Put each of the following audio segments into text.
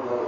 ข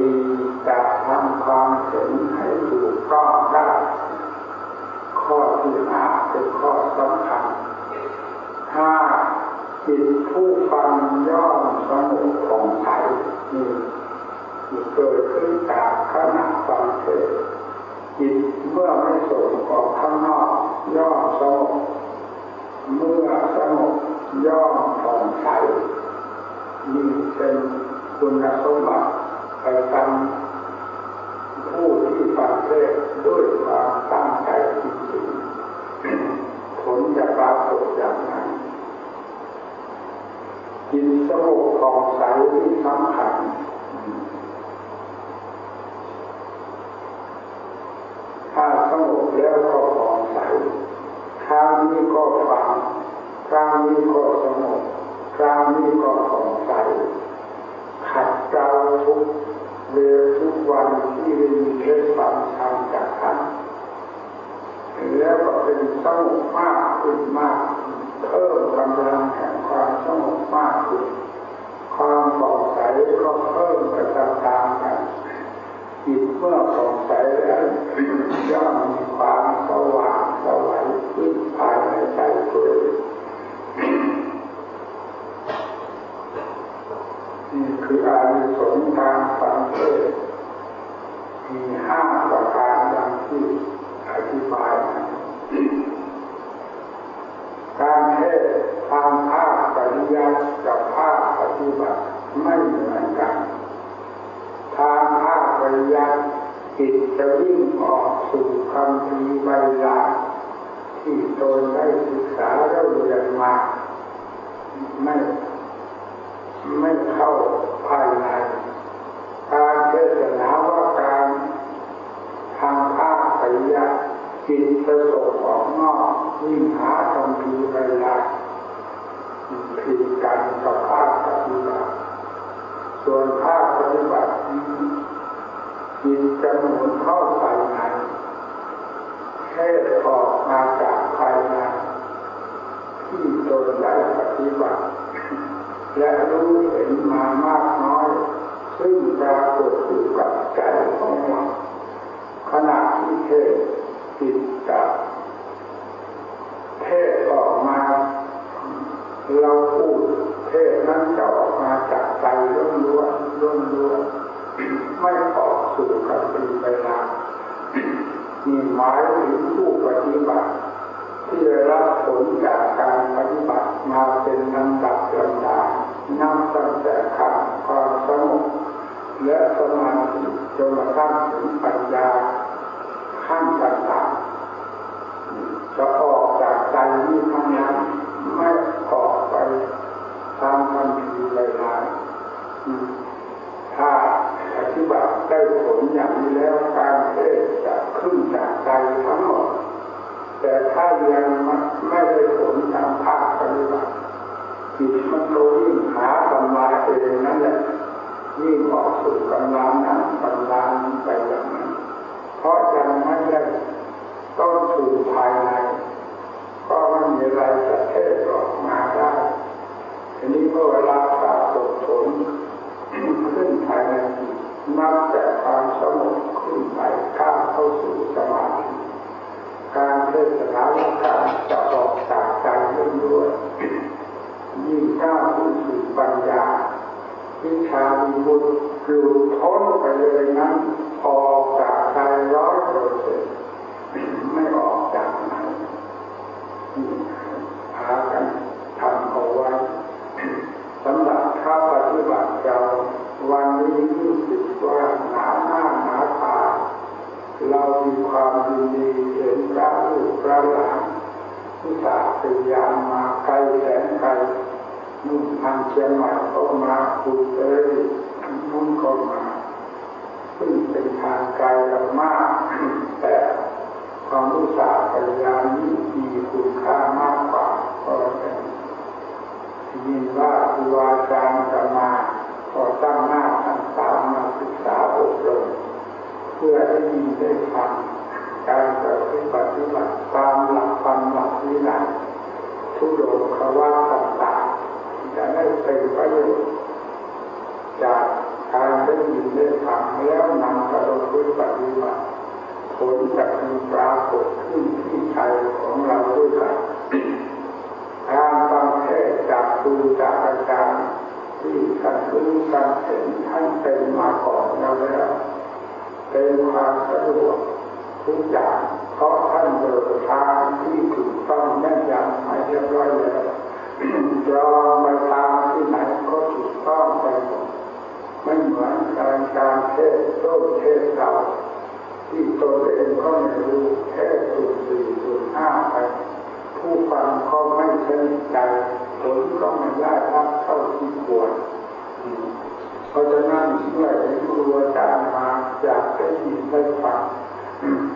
สี่จะทำความเห็นให้ถูกต้องได้ข้อที่ห้าเป็นข้อสำคัญห้าจิตผู้ฟังย่อมสงบผ่องใสนี่เกิดขึ้นจากขณะฟังเทศจิตเมื่อไม่ส่งออกข้างนอกย่อมสงบเมื่อสงบย่อมผ่องใสนี่เป็นคุณสมบัติ ไปทำผู้ที่ฟังเทศด้วยความตั้งใจจริงๆผลจะปรากฏอย่างนั้นจิตสงบผ่องใสที่สำคัญถ้าสงบแล้วก็ผ่องใสคราวนี้ก็ฟังคราวนี้ก็สงบคราวนี้ก็ผ่องใสขัดเกลาทุก เวลทุกวันที่ได้มีเทศฟังธรรมจากท่านแล้วก็เป็นสงบมากขึ้นมาก เพิ่มกำลังแห่งความสงบมากขึ้น ความปลอดใสก็เพิ่มไปตามๆกันจิตเมื่อปลอดใสแล้วย่อมมี คืออานิสงส์การฟังเทศมีห้าประการดังที่อธิบายการเทศทางภาคปริยัติกับภาคปฏิบัติไม่เหมือนกัน ทางภาคปริยัติจิตจะวิ่งออกสู่คำพีใบลาที่ตนได้ศึกษาแล้วเรียนมาไม่ ไม่เข้าภายในการเทศนาว่าการทางภาคปริยัติจิตประสบออกนอกวิ่งหาคำพีใบลาผิดกันกับภาคปฏิบัติส่วนภาคปฏิบัติจิตจะหมุนเข้าภายในเทศออกมาจากภายในที่ตนได้ปฏิบัติ และรู้เห็นมามากน้อย ซึ่งปรากฏอยู่กับใจของเราขณะที่เทศจิตจะเทศออกมา เราพูดเทศนั้นจะออกมาจากใจล้วนล้วนล้วนล้วนไม่ออกสู่กับปีเวลามีหมายถึงผู้ปฏิบัติ ที่ได้รับผลจากการปฏิบัติมาเป็นลำดับลำด นับตั้งแต่ขั้นความสงบและสมาธิจนกระทั่งถึงปัญญาขั้นต่างๆจะออกจากใจนี้ทั้งนั้นไม่ออกไปตามทันทีเวลาถ้าปฏิบัติได้ผลอย่างนี้แล้วการเทศจะขึ้นจากใจทั้งหมดแต่ถ้ายังไม่ได้ผลตามภาคปฏิบัติ จิตมันโตยิ่งหาตำราเองนั่นแหละยิ่งออกสู่กำลังนั้นกำลังไปอย่างนั้นเพราะยังไม่ได้ต้นสู่ภายใน ก็ไม่มีอะไรจะเทศออกมาได้ทีนี้เมื่อเวลาปรากฏผลขึ้นภายในจิตนับแต่ความสงบขึ้นไปก้าเข้าสู่สมาธิการเทศนาและการจ ข้าวขึ้นสู่ปัญญาวิชาบุตรคือพ้นไปเลยนั้นออกจากใจร้อยเปอร์เซ็นต์ไม่ออกจากไหนหากันทำเอาไว้สำหรับข้าปฏิบัติเราวันนี้รู้สึกว่าหนาหน้าหนาตาเรามีความดีเห็นพระลูกพระหลานที่สาพยานมาไกลแสนไกลนุ่น ทางเชียงใหม่ก็มาขุดเอ้ยนุ่นก็มาซึ่งเป็นทางไกลกันมาก แต่ความรู้สาพยานนี้มีคุณค่ามากกว่าก็เป็นยินว่าครูอาจารย์จะมาขอตั้งหน้าตั้งตามาศึกษาอบรมเพื่อให้ยินได้ฟังการปฏิบัติตามหลักธรรมหลักวินัยทุดงคำว่าต่างๆ จะได้เป็นประโยชน์จากการได้ยินได้ฟังแล้วนำกระดมปฏิบัติผลจะมีปรากฏขึ้นที่ใจของเราด้วยกันการฟังเทศจากครูจากอาจารย์ที่ท่านรู้การเห็นท่านเป็นมาก่อนเราแล้วเป็นความสะดวกทุกอย่างเพราะท่านเดินทางที่ถูกต้องแน่นยำมาเรียบร้อยแล้ว รอไปตามที่ไหนก็ถูกต้องไปหมดไม่เหมือนการการเทศต้นเทศเราที่ตนเองก็ไม่รู้เทศสุดสี่สุดห้าไป ผู้ฟังก็ไม่สนิทใจผลก็ไม่ได้รับเท่าที่ควรเพราะฉะนั้นเมื่อเห็นครูอาจารย์มาอยากได้ยินได้ฟัง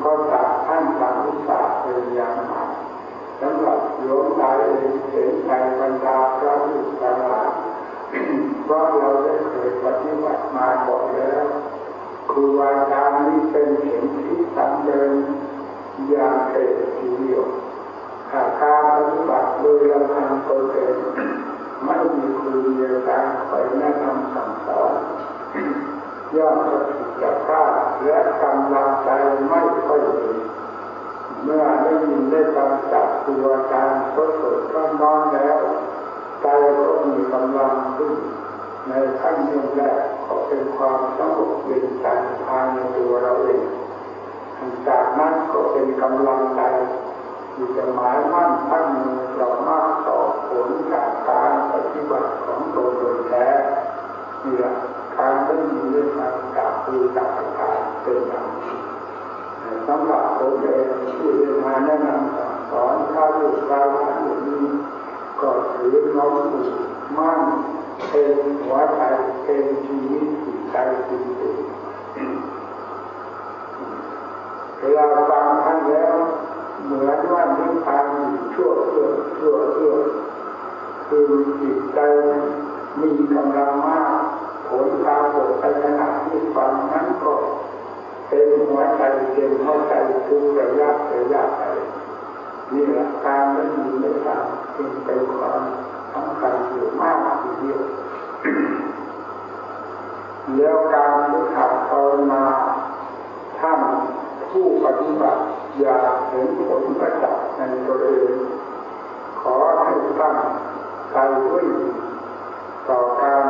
ก็ตากท่านต่างอุตสาห์พยายามมา สำหรับโยมตาเองเห็นใจบรรดาพระลูกตลาดเพราะเราได้เคยปฏิบัติมาก่อนแล้วครูอาจารย์นี้เป็นเข็มที่สำเดินอย่างเอกทีเดียวหากการปฏิบัติโดยลำพังตนเองไม่มีครูเดียวกันคอยแนะนำสั่งสอนย่อมจะผิดจะพลาดและกำลังใจไม่ค่อยดี เมื่อได้ยินได้ฟังจากครูอารย์สดสดร้อนร้อนแล้วใจก็มีกำลังขึ้นในขั้นเริ่มแรกก็เป็นความสงบเย็นใจภายในตัวเราเองจากนั้นก็เป็นกำลังใจที่จะหมายมั่นตั้งมือเรามากต่อผลจากการปฏิบัติของตัวโดยแท้นี่แหละการได้ยินได้ฟังจากคือจากการเป็นอย่างนี้ สำหรับผมเองที่ได้มาแนะนำสอนข้าลูกเราหลานอย่างนี้ก็ถือน้อมผูกมั่นเป็นหัวใจเป็นชีวิตจิตใจจริงๆเวลาฟังท่านแล้ว เหมือนว่านิพพานชั่วเพื่อชั่วเพื่อคือจิตใจมีกำลังมาก ผลปรากฏในขณะที่ฟังนั้นก็ เป็นหัวใจเต็มหัวใจทุกระยะระยะไปนี่แหละการได้ยินได้ฟังจึงเป็นความสำคัญอยู่มากทีเดียวแล้วการฝึกหัดภาวนาท่านผู้ปฏิบัติอยากเห็นผลประจักษ์ในตัวเองขอให้ตั้งใจด้วยต่อการ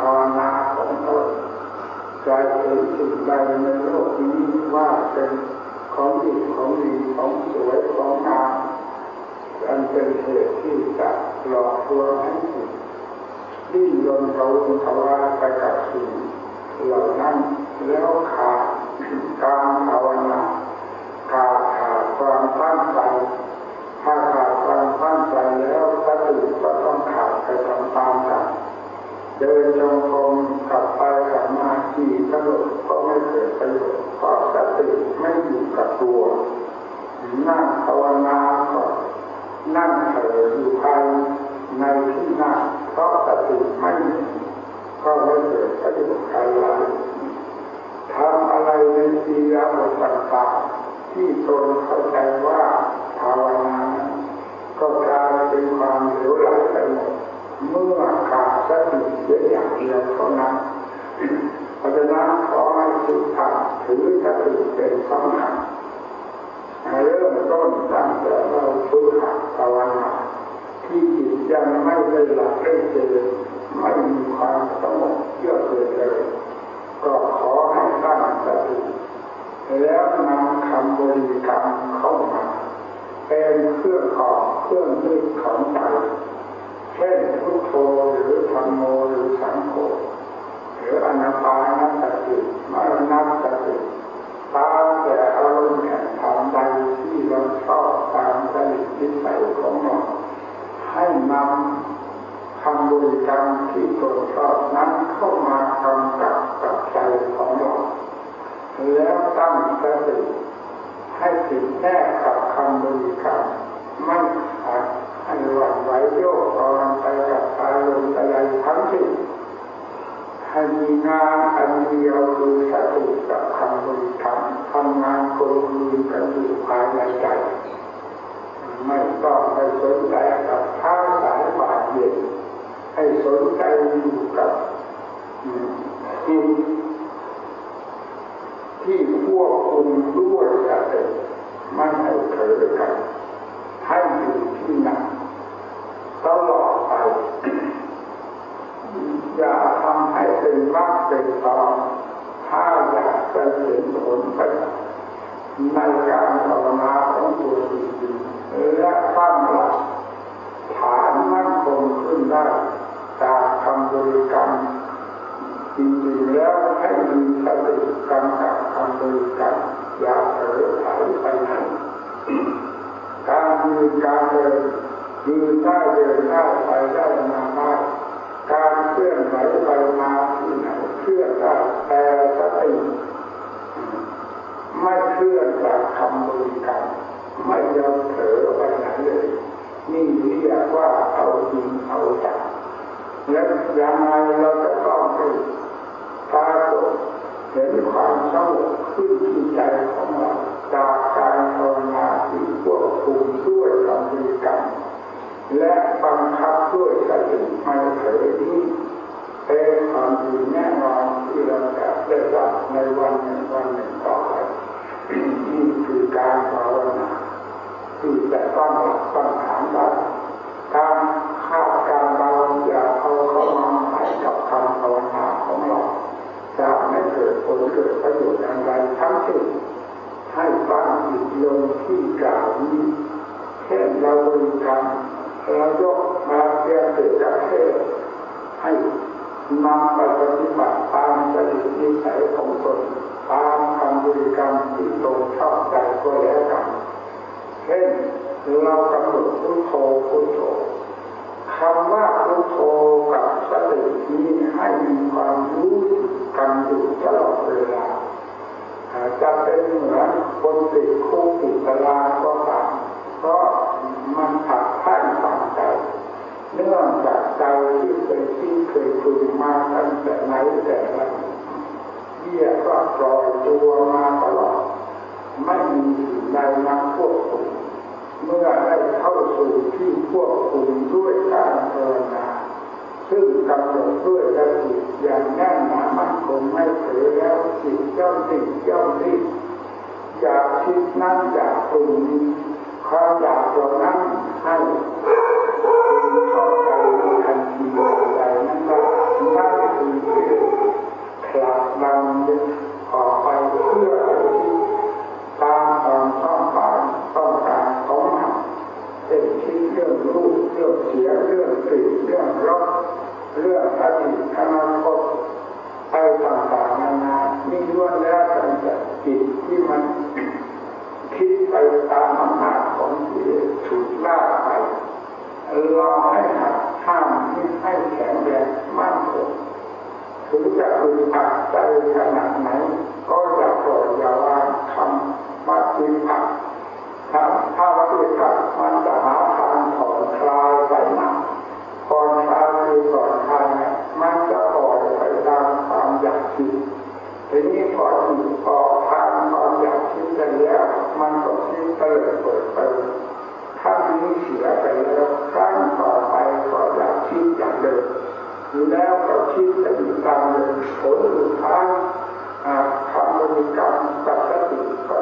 ภาวนาของตน ใจเป็นสิ่งใดในโลกนี้ว่าเป็นของดีของดีของสวยของงามอันเป็นเหตุที่จะหลอกลวงให้สิ่งดิ้นรนเราทวารไปกับสิ่งเหล่านั้นแล้วขาดการภาวนาขาดขาดความตั้งใจถ้าขาดความตั้งใจแล้วสติก็ต้องขาดไปตามๆกันเดินจงกรมกลับไปกลับมา กำหนดก็ไม่เกิดประโยชน์เพราะสติไม่อยู่กับตัวนั่งภาวนาก็นั่งเฉยอยู่ภายในที่นั่งเพราะสติไม่มีก็ไม่เกิดประโยชน์อะไรทำอะไรในทีละบทต่างๆที่ตนเข้าใจว่าภาวนาก็กลายเป็นความเหลวไหลไปหมดเมื่อขาดสติเสียอย่างเดียวเท่านั้น เพราะฉะนั้นขอให้ทุกท่านถือสติเป็นสำคัญเริ่มต้นตั้งแต่เราฝึกหัดภาวนาที่จิตยังไม่ได้หลับได้เจอไม่มีความสงบเยือกเย็นเลย ก็ขอให้ตั้งสติแล้วนำคำบริกรรมเข้ามาเป็นเครื่องของเครื่องยึดของใจเช่นพุทโธหรือธรรมโมหรือสังโฆ รืออนาปานสติมรณสติตามแต่อารมณ์แห่งธรรมใดที่เราชอบตามจริตนิสัยของเราให้นำคำบริกรรมที่ตนชอบนั้นเข้ามากำกับกับใจของเราแล้วตั้งสติให้ติดแน่กับคำบริกรรมไม่ขาดให้หวั่นไหวโยกตอนไปกับอารมณ์อะไรทั้งสิ้น ให้มีงานอันเดียวคือสติกับคำบริกรรมทำงานคนคืนกันอยู่ภายในใจ ไม่ต้องไปสนใจกับท้าสายบาดเย็นให้สนใจอยู่กับจิตที่ควบคุมด้วยสติไม่ให้เผลอกันให้อยู่ที่นั่นตลอดไป อย่าทำให้เป็นมากเป็นตอนถ้าอยากจะเห็นผลในการภาวนาของตัวจริงๆและตั้งหลักฐานมั่นคงขึ้นได้จากคำบริกรรมจริงๆแล้วให้มีสติกำกับคำบริกรรมอย่าเผลอไหลไปไหนการยืนการเดินยืนได้เดินได้ไปได้มาได้ การเคลื่อนไหวไปมาที่ไหนเคลื่อนได้แต่สติไม่เคลื่อนจากคำบริกรรมไม่ยอมเผลอไปไหนเลยนี่เรียกว่าเอาจริงเอาจังและยังไงเราจะต้องให้ปรากฏเห็นความสงบขึ้นที่ใจของเราจากการภาวนาที่ควบคุมด้วยคำบริกรรม และบังคับด้วยสติไม่เผลอนี้เป็นความดีแน่นอนที่เราจะได้รับในวันหนึ่งวันหนึ่งต่อไปนี่คือการภาวนาที่จะต้องหลักต้องฐานได้การคาดการเราอย่าเอาเข้ามาหมายกับคำภาวนาของเราจะไม่เกิดผลเกิดประโยชน์อะไรทั้งสิ้นให้ตั้งจิตลงที่กล่าวนี้เช่นเราบริกรรม เรายกมาเพียงเกิดจากเทศให้นำไปปฏิบัติตามจริตนิสัยของตนตามคำบริกรรมที่ตนชอบใจก็แล้วกันเช่นเรากำหนดพุทโธพุทโธคำว่าพุทโธกับสตินี้ให้มีความรู้กันอยู่ตลอดเวลาจะเป็นเหมือนคนติดคุกติดตารางก็ตามเพราะมันผ่า เนื่องจากใจที่เคยที่เคยฝึกมาตั้งแต่ไหนแต่ไรเรียกว่าปล่อยตัวมาตลอด ไม่มีสิ่งใดมาควบคุมเมื่อได้เข้าสู่ที่ควบคุมด้วยการภาวนาซึ่งกำหนดด้วยสติอย่างแน่นหนามั่นคงไม่เผลอแล้วจิตย่อมติดย่อมติดอยากคิดนั่นอยากตรงนี้ความอยากเหล่านั้นให้ คุณเข้าใจในทันทีใจนั้นว่านั่นคือผลักดันออกไป เราให้หักข้ามที่ให้แข็งแรงมากขึ้นถึงจะอึดอัดใจขนาดไหนก็จะปล่อยยาวางคำว่าอึดอัดถ้าถ้าว่าอึดอัดมันจะหาทางผ่อนคลายไปมาผ่อนคลายคือผ่อนคลายมันจะปล่อยไปตามความอยากคิดทีนี้พอจิตออยทางความอยากคิดไปแล้วมันก็คิดเปิดเปิดไปถ้ามีเสียไปแล้ว การั้ต่อไปก็อยากคิดอย่างเดิมแล้วก็คิดแต่การหนึ่งผลสุดท้ายทำบริกรรมปกติก็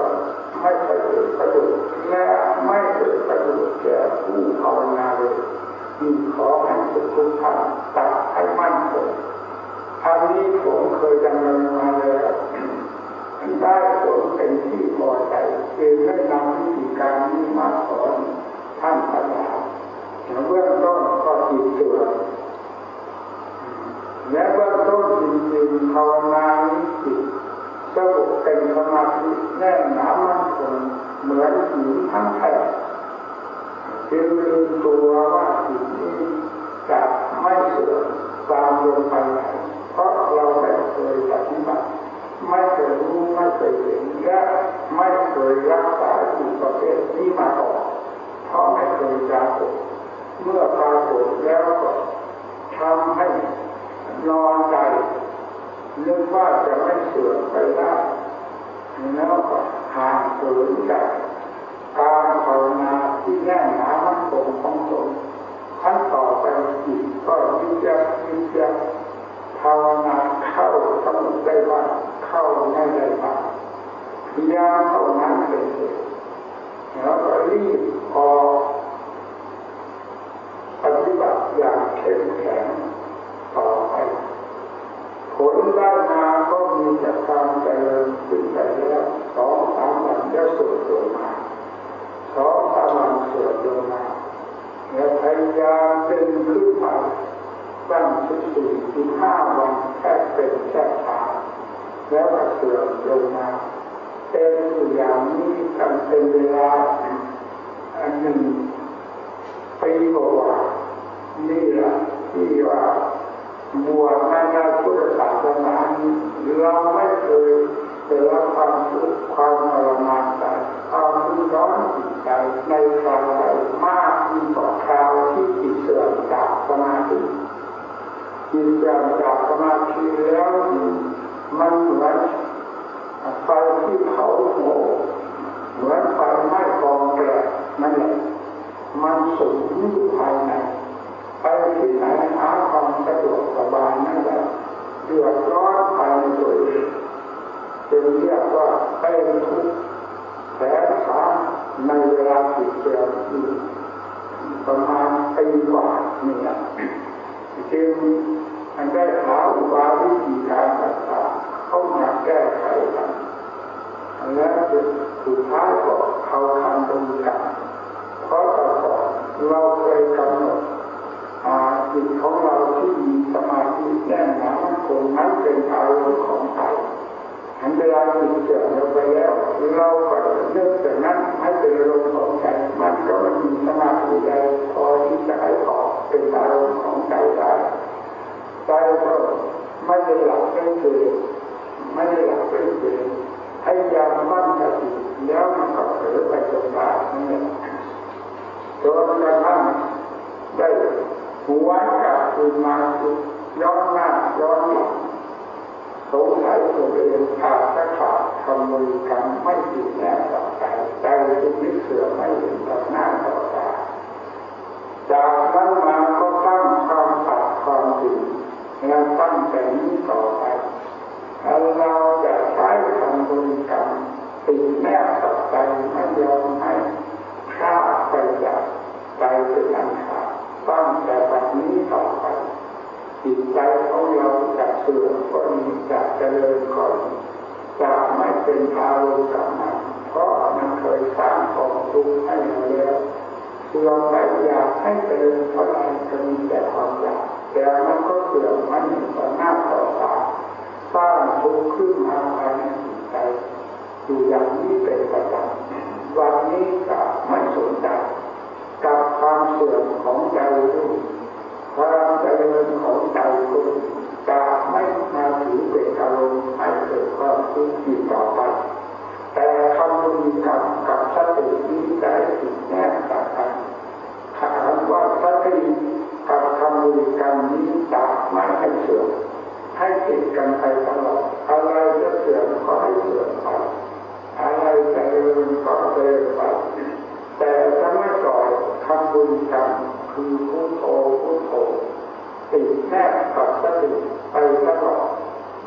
ไม่เกิดประโยชน์และไม่เกิดประโยชน์แก่ผู้ภาวนาเลยที่ขอให้สุขุมธรรมตัดให้มั่นคงอันนี้ผมเคยดำเนินมาแล้วได้ผลเป็นที่พอใจจึงได้นำวิธีการนี้มาสอนท่านปัญหา เบื้องต้นก็จิตตัวและเบื้องต้นจริงๆภาวนานี้จิตสงบเป็นสมาธิแน่นหนามั่นคงเหมือนหินทั้งแผ่นจึงลืมตัวว่าจิตนี้จะไม่เสื่อมตามลงไปไหนเพราะเราไม่เคยปฏิบัติไม่เคยรู้ไม่เคยเห็นและไม่เคยรักษาจิตประเภทนี้มาก่อนเพราะไม่เคยปรากฏ เมื่อปรากฏแล้วก็ทำให้นอนใจนึกว่าจะไม่เสื่อมไปได้แล้วก็ห่างเหินจากการภาวนาที่แน่นหนามั่นคงของตนขั้นต่อไปจิตก็ยิ่งยักยิ่งยักภาวนาเข้าสงบได้บ้างเข้าไม่ได้บ้างพยายามเข้านั้นเป็นเหตุแล้วก็รีบออก หัวกับคืนมาย้อนหน้าย้อนหลังสงสัยตัวเองขาดจะขาดคำบริกรรมไม่ติดแน่ต่อใจใจจึงไม่เสื่อมไม่เห็นต่อหน้าต่อตาจากนั้นมาก็ตั้งความตัดความถึงแล้วตั้งแต่นี้ต่อไปเราจะใช้คำบริกรรมติดแนบต่อใจไม่ยอมให้ข้าไปจากใจเป็นอันขาดตั้งแต่บัดนี้ต่อไป จิตใจของเราจะเสื่อมก็ดีจะเจริญก็ดีจะไม่เป็นอารมณ์กับมันเพราะมันเคยสร้างกองทุกข์ให้เราแล้วเสื่อมไปอยากให้เจริญเพราะอะไรจะมีแต่ความอยากแต่มันก็เสื่อมมันเห็นต่อหน้าต่อตาสร้างทุกข์ขึ้นมาภายในจิตใจอยู่อย่างนี้เป็นประจำวันนี้ก็ไม่สนใจกับความเสื่อมของใจด้ความ เจริญของใจด้วยจะไม่มาถือเป็นอารมณ์ให้เกิดความทุกข์อีกต่อไป แต่คำบริกรรมกับสตินี้จะให้ติดแน่ต่างกันถามว่าสติกับคำบริกรรมนี้จะไม่ให้เสื่อมให้ติดกันไปตลอดอะไรจะเสื่อมก็ให้เสื่อมไปอะไรจะเจริญก็เจริญไปแต่จะไม่ปล่อยคำบุญกรรมคือพุทโธพุทโธ ติดแนบกับสติไปตลอด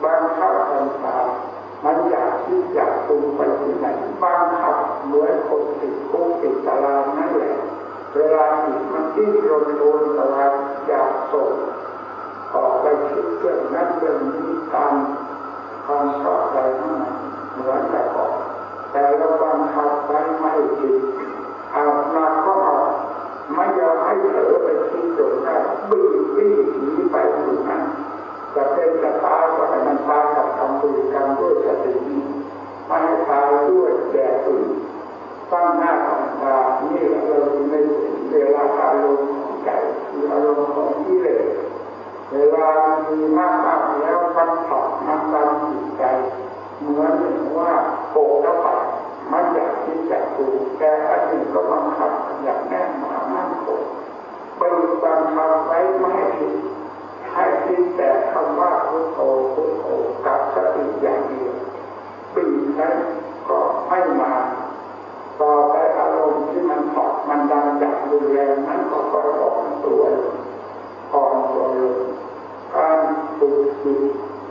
บางครั้งบางคราวมันอยากที่อยากปรุงไปที่ไหนบางครั้งเหมือนคนติดคุกติดตารางนั่นแหละเวลาจิตมันที่โดนโดนตารางอยากส่งออกไปคิดเรื่องนั้นเรื่องนี้ตามความชอบใจทั้งนั้นเหมือนแต่ก่อนแต่เราบังคับไว้ไม่จิตเอาหนักก็เอาไม่ยอมให้เผลอ จนได้บีบบี้หนีไปอยู่นั้นจะเป็นจะตายก็ให้มันตายกับคำบริกรรมด้วยสติไม่ให้ตายด้วยแดดตื่นตั้งหน้าของตานี่เราในเวลาอารมณ์ของใจคืออารมณ์ของกิเลสเวลามีมากมากแล้วมันผักมันตามจิตใจเหมือนว่าโกกระปัดมันอยากที่จะดูแต่อันนี้ก็บังคับอย่างแน่นหนามั่นคง ไปบังคับไว้ไม่ให้คิดให้คิดแต่คำว่าพุทโธพุทโธกับสติอย่างเดียวปีนั้นก็ไม่มาต่อไปอารมณ์ที่มันถอดมันดังจากรุนแรงนั้นก็ค่อยอ่อนตัวอ่อนตัวลงการฝึกจิต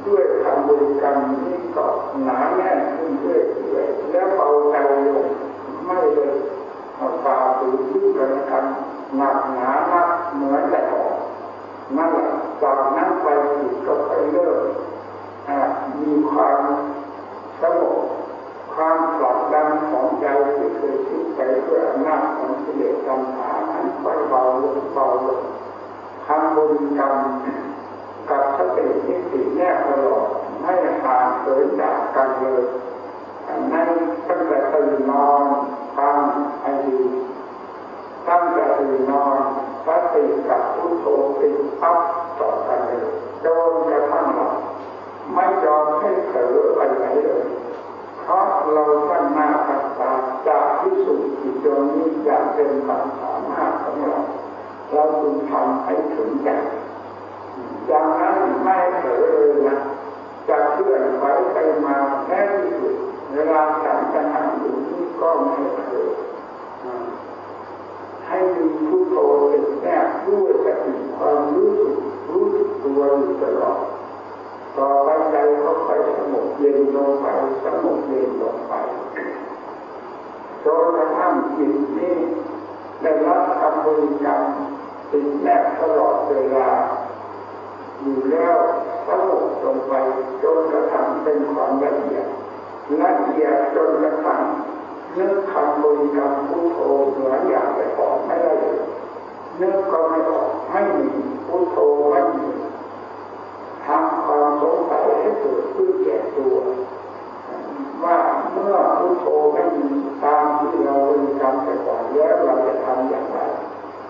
ด้วยคำบริกรรมนี้ก็หนาแน่นขึ้นเรื่อยๆแล้วเบาใจลงไม่เลยฝ่าฝืนที่กระทำหนักหนานัก มือนแต่ก่อนนั่นแหละจากนั้นไปจิตก็ไปเริ่มมีความสงบความปลอดดันของใจที่เคยคิดไปด้วยอำนาจของกิเลสตัณหานั้นค่อยเบาลงเบาลงทำบุญกรรมกับสตินิสิแนบตลอดไม่ห่างเหินจากกันเลยในตั้งแต่ตื่นนอนฟังอดีตั้งแต่ตื่นนอน สติกับพุทโธติดปั๊บต่อกันเลยจนกระทั่งหลับไม่ยอมให้เผลอไปไหนเลยเพราะเราตั้งหน้าตั้งตาจะพิสูจน์จิตดวงนี้อย่างเป็นความสามารถของเราเราจึงทำให้ถึงใจอย่างนั้นไม่เผลอเลยนะจะเคลื่อนไหวไปมาแค่ที่สุดเวลาฉันจะนั่งอยู่นี่ก็ไม่เผลอให้มี พุทโธเป็นแนบด้วยสติความรู้สึกรู้สึกตัวอยู่ตลอดต่อไปใจก็ไปสงบเย็นลงไปสงบเย็นลงไปจนกระทั่งจิตนี้ได้รับคำบริกรรมติดแนบตลอดเวลาอยู่แล้วสงบลงไปจนกระทั่งเป็นความละเอียดละเอียดจนกระทั่งนึกคำบริกรรมพุทโธเหมือนอย่างแต่ก่อนไม่ได้เลย นึกก็ไม่ออกไม่มีพุทโธไม่มีทำความสงสัยให้เกิดขึ้นแก่ตัว ว่าเมื่อพุทโธไม่มีตามที่เราบริกรรมแต่ก่อนแล้วเราจะทำอย่างไร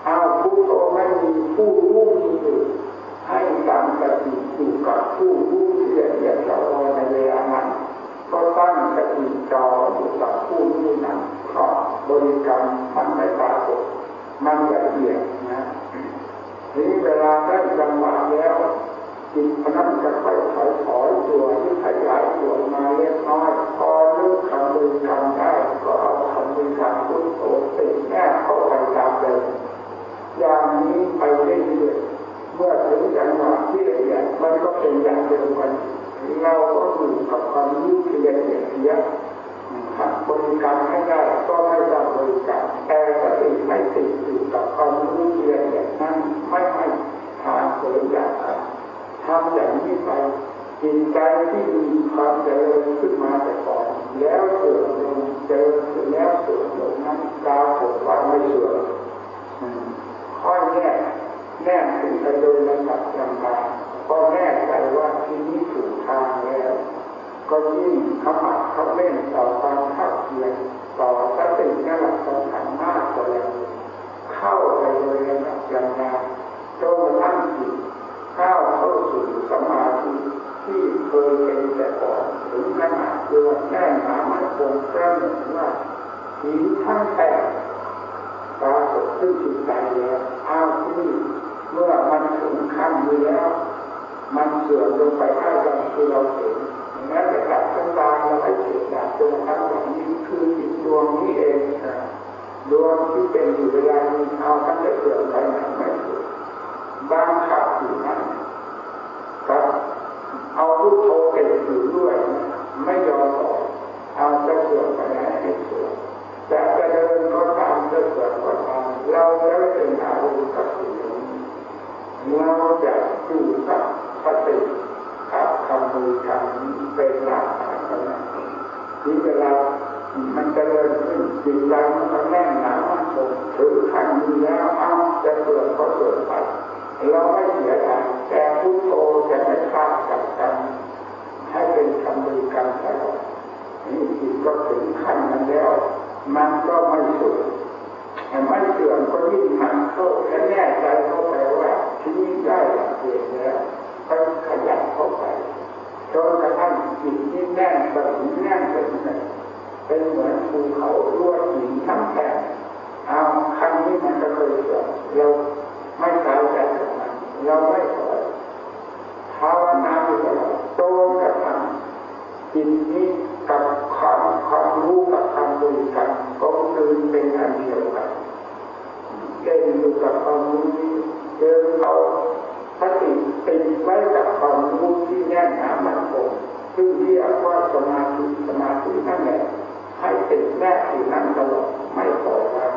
เอาพุทโธไม่มีผู้รู้มีอยู่ให้ตามสติอยู่กับผู้รู้ที่ละเอียดละออในเวลานั้นก็ตั้งสติจออยู่กับผู้รู้นั้นเพราะบริกรรมมันไม่ปรากฏ มันละเอียดนะทีนี้เวลาได้จังหวะแล้วจิตนั้นจะค่อยถอยถอยตัวที่ขยายตัวมาเล็กน้อยพอเลิกคำบริกรรมได้ก็เอาคำบริกรรมพุทโธติดแนบเข้าไปตามเดิมอย่างนี้ไปเรื่อยๆเมื่อถึงจังหวะที่ละเอียดมันก็เป็นอย่างเดิมกันเราก็อยู่กับความรู้ที่ละเอียดเย อะบริกรรมให้ได้ก็ไม่ต้องบริกรรมแต่สติไม่ติดอยู่กับความรู้ที่ละเอียดนั้นไม่ให้ทางเกิดจากกันทำอย่างนี้ไปจิตใจที่มีความเจริญขึ้นมาแต่ก่อน แล้วเสื่อมลงเจริญขึ้นแล้วเสื่อมลงนั้นกาผลว่าไม่เสื่อมค่อยแน่แน่ถึงไปโดยลำดับลำดาก็แน่ใจว่าที่นี้ถูกทางแล้ว ก็ยิ่งขมักขาเล่นต่อความเข้าเพียรต่อสตินั่นแหละสำคัญมากกว่าเลยเข้าไปโดยลำดับลำดาจนกระทั่งจิตก้าวเข้าสู่สมาธิที่เคยเป็นแต่ก่อนถึงขนาดเรียว่าแน่นหนามันคงกระหนึ่งว่าหินทั้งแตกปรากฏขึ้นจิตใจแล้วอาที่นี่เมื่อมันถึงขั้นนี้แล้ว มันเสื่อมลงไปได้ดังที่เราเห็น แม้แต่กัดตั้งตาเราไม่เห็นดับจนทั้งอย่างนี้คือจิตดวงนี้เองนะดวงที่เป็นอยู่เวลานี้เอามันจะเสื่อมไปไหนไม่เสื่อมบางขับอยู่นั้นครับเอาพุทโธเก็บอยู่ด้วย ไม่ยอมออกเอาจะเสื่อมไปไหนให้เสื่อมจะจะเดินก็ตามจะเสื่อมก็ตามเราจะเป็นอารมณ์กับสิ่งนี้เราจะอยู่กับสติ กับคำมือคำเป็นหลักฐานนะที่เวลามันจะเดินขึ้นจิตใจมันก็แน่นหนามันคงถึงขั้นนี้แล้วเอาจะเสื่อมก็เสื่อมไปเราไม่เสียดายแต่พุทโธจะไม่พลาดกับกันให้เป็นคำบริกรรมตลอดนี่จิตก็ถึงขั้นนั้นแล้ว มันก็ไม่สุดไม่เสื่อมก็ยิ่งมันเข้าและแน่ใจเข้าไปว่าที่นี้ได้หลักเกณฑ์แล้วไปขยันเข้าไป จนกระทั่งจิตที่แน่นเปิดแน่นเป็นเป็นเหมือนภูเขาลวดหินทั้งแผ่นเอาครั้งนี้มันก็เคยเกิด สมาธิสมาธินั่นแหละให้ติดแน่อยู่นั้นตลอดไม่ปล่อยครับ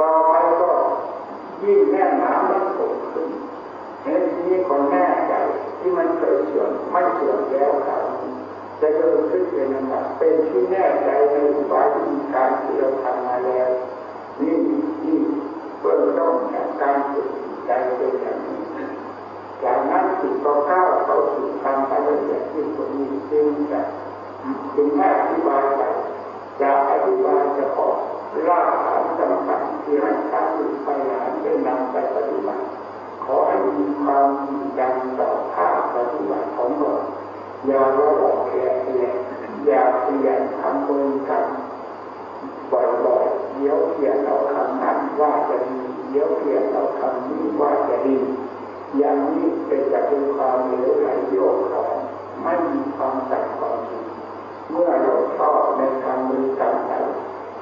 ต่อไปก็ยิ่งแน่นหนามันคงขึ้นเห็นนี้ก็แน่ใจที่มันเคยเสื่อมไม่เสื่อมแล้วครับจะเริ่มขึ้นเป็นลำดับเป็นที่แน่ใจในอุบายวิธีการที่เราทำมาแล้วนี่นี่เบื้องต้นแห่งการฝึกใจเป็นอย่างนี้จากนั้นจิ ตก็ก้าวเข้าสู่การปฏิบัติที่ตรงนี้จึงจะจึงแม่อธิบายไปจะอธิบายเฉพาะรากฐานสำคัญที่ให้การฝึกไปหาได้นำไปปฏิบัติขอให้มีความจริงจังต่อภาคปฏิบัติของเราอย่าระหอกแกเพียอย่าเปลี่ยนคำพูดกันบ่อยๆเดี๋ยวเปลี่ยนเอาคำนั้นว่าจะดีเดี๋ยวเปลี่ยนเอาคำนี้ว่าจะดี อย่างนี้เป็นจะเป็นความเหลวไหลโยกของไม่มีความสัตย์ความจริงเมื่อเราชอบในคำบริกรรมใด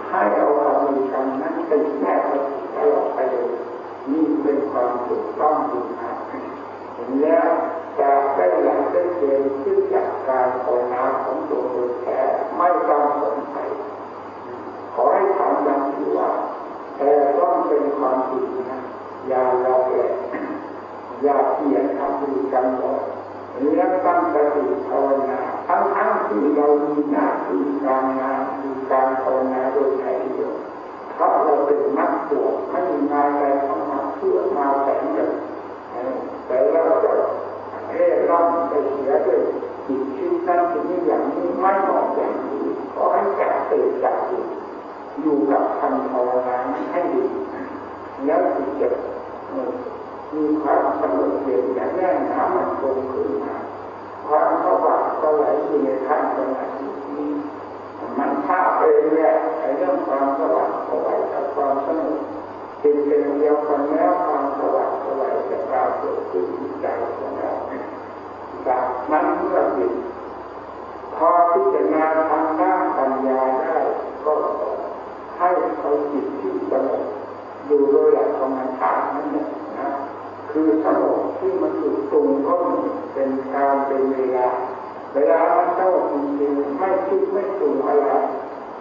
ให้เอาคำบริกรรมนั้นเป็นแม่ปฏิตลอดไปเลยนี่เป็นความถูกต้องดีมากเห็นแล้วจะได้หลักได้เกณฑ์ขึ้นจากการภาวนาของตัวโดยแท้ไม่ต้องสงสัยขอให้ทำอย่างที่ว่าแต่ต้องเป็นความจริงนะอย่าเราแก่ อย่าเปลี่ยนคำพูดกันบ่อยเรื่องตั้งสติภาวนาทั้งทั้งที่เรามีหน้าที่การงานมีการภาวนาโดยแท้เดียวเพราะเราเป็นนักบวชไม่มีงานใดเข้ามาเพื่อมาแต่งเลยแต่เราจะเร่ร่อนไปเสียด้วยจิตคิดนั้นคิดนี้อย่างนี้ไม่เหมาะอย่างนี้ขอให้จับตื่นจับอยู่อยู่กับคำภาวนาให้ดีแล้วจิตจะ มีความสงบเย็นอย่างแน่งนหนามันคงขึ้นมาความสว่างก็ไหลอยู่ในขั้นสมาธินี้มันท่าเองเนี่ยไอ้เรื่องความสว่างสวัยกับความสงบจิตเป็นเดียวกันแล้วความสว่างสวัยจะปรากฏขึ้นใจของเราจากนั้นเมื่อจิตพอพิจารณาทางด้านปัญญาได้ก็ให้เขาจิตที่สงบอยู่โดยหลักธรรมชาตินั่นแหละนะ คือสงบที่มันอยู่ตรงก็มีเป็นการเป็นเวลา เวลามันสงบจริงๆไม่คิดไม่ปรุงอะไร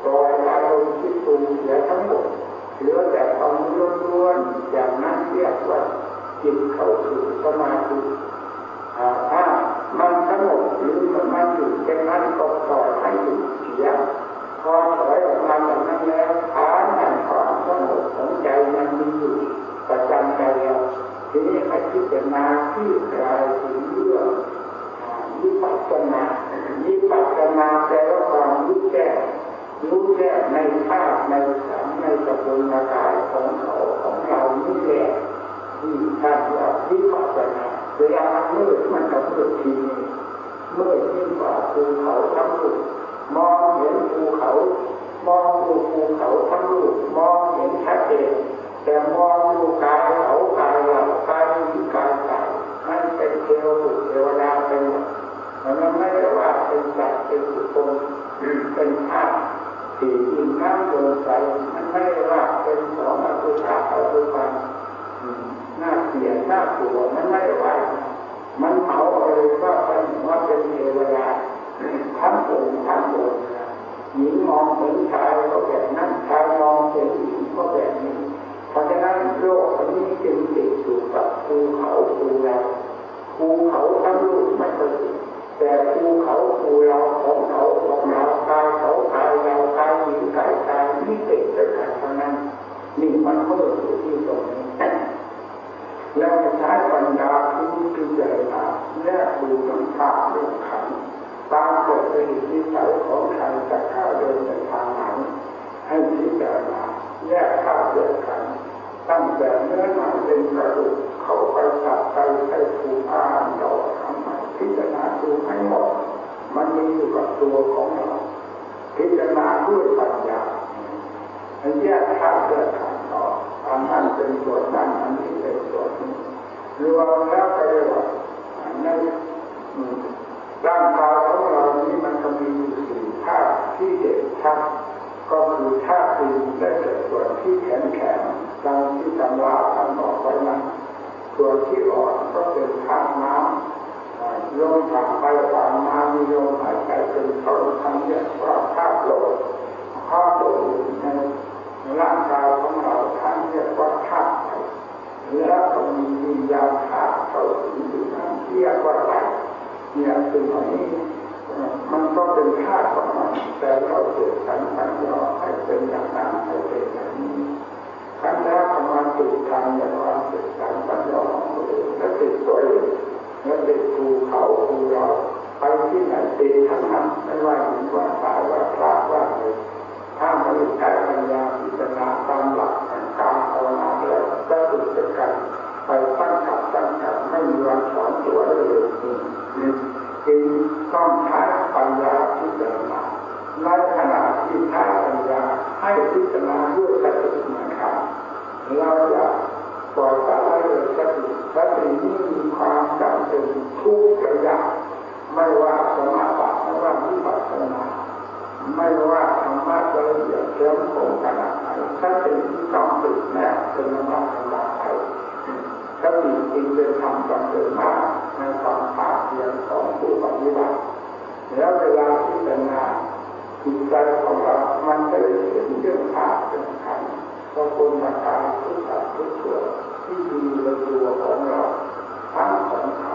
ปล่อยอารมณ์คิดปรุงเสียทั้งหมดเหลือแต่ความล้วนๆอย่างนั้นเรียกว่าจิตเข้าสู่สมาธิถ้ามันสงบหรือมันอยู่เช่นนั้นก็ปล่อยให้อยู่เสียพอถอยออกมาจากนั้นแล้วฐานแห่งความสงบของใจมันมีอยู่ประจำใจเรา ทีนี้ให้พิจารณาที่กายถึงเรื่องวิปัสสนาวิปัสสนาแปลว่าความรู้แจ้งรู้แจ้งในภาพในสังในกระบวนการของเขาของเรานี่แหละที่ท่านว่าวิปัสสนาเวลาเมื่อมันก็เมื่อทีนี้เมื่อที่ว่าภูเขาทั้งลูกมองเห็นภูเขา มองดูภูเขาทั้งลูกมองเห็นชัดเจน แต่มองดูกายเขากายเรากายนี้กายเก่ามันเป็นเทวบุตรเทวดาเป็นหมดมันไม่ได้ว่าเป็นสัตว์เป็นบุคคลเป็นธาตุสี่ดินน้ำลมไฟมันไม่ได้ว่าเป็นของอสุภะอสุภันน่าเกลียดน่ากลัวมันไม่ไหวมันเขาอะไรก็เป็นว่าเป็นเทวดาทั้งองค์ทั้งองค์หญิงมองเห็นชายก็แบบนั้นชายมองเห็นหญิงก็แบบนี้ โลกนี้จึงติดอยู่กับภูเขาภูเราภูเขาทั้งลูกไม่เคยแต่ภูเขาภูเราของเขาของเรากายเขากายเรากายหญิงกายกายนี่ติดด้วยกันเท่านั้นนี่มันก็อยู่ที่ตรงนี้แล้วใช้ปัญญาที่พิจารณาแยกดูทั้งภาพเรื่องขันตามกฎเป็นนิสัยของใครจะเข้าเดินในทางไหนให้พิจารณาแยกธาตุแยกขันธ ตั้งแต่เนื้อหนังเป็นกระดูกเข้าไปสับไปใส่ถูกอาหารเราทำไมพิจารณาดูให้หมดมันมีอยู่กับตัวของเราพิจารณาด้วยปัญญาให้แยกธาตุแยกขันออกอันนั้นเป็นส่วนนั้นอันนี้เป็นส่วนนี้รวมแล้วก็เรียกว่าในร่างกายของเรานี้มันก็มีอยู่สี่ธาตุที่เด่นชัดก็คือธาตุดินได้แก่ส่วนที่แข็งแข็ง ดังที่ตำราท่านบอกไว้นั้นส่วที่อ่อนก็เป็นธาตุน้ำลมผ่านไปผ่านมามีลมหายใจเป็นต้นทั้งเรียกว่าธาตุลมธาตุลมในร่างกายของเราท่านเรียกว่าธาตุแล้วก็มีวิญญาณธาตุเข้าถึงอยู่นั้นเรียกว่าไฟเนี่ยสิ่งเหล่านี้มันก็เป็นธาตุของมันแต่เราเกิดสันปัญญาให้เป็นอย่างนั้น เขาภูเราไปที่ไหนติดทั้งนั้นไม่ว่าหญิงว่าตายว่าพระว่าเลยถ้ามันใช้ปัญญาพิจารณาตามหลักการภาวนาแล้วก็ติดกันไปตั้งขับตั้งขับไม่มีวันสอนตัวเลยนี่จึงต้องใช้ปัญญาพิจารณาในขณะที่ใช้ปัญญาให้พิจารณาด้วยสติเหมือนกันเราจะปล่อยละเลยสติสตินี้ ไม่ว่าสมาธิไม่ว่าวิปัสสนาไม่ว่าธรรมะจะละเอียดเข้มข้นขนาดไหนสติที่ต้องติดแนบเป็นลำดับลำดับไปสติจึงเป็นธรรมจำเป็นมากในความภาคเพียรของผู้ปฏิบัติแล้วเวลาที่เป็นงานจิตใจของเรา มันจะได้เห็นเรื่องภาพเป็นขันพราะคนมาตามทุกข์ทุกข์ที่ดีในตัวของเราทั้งของเขา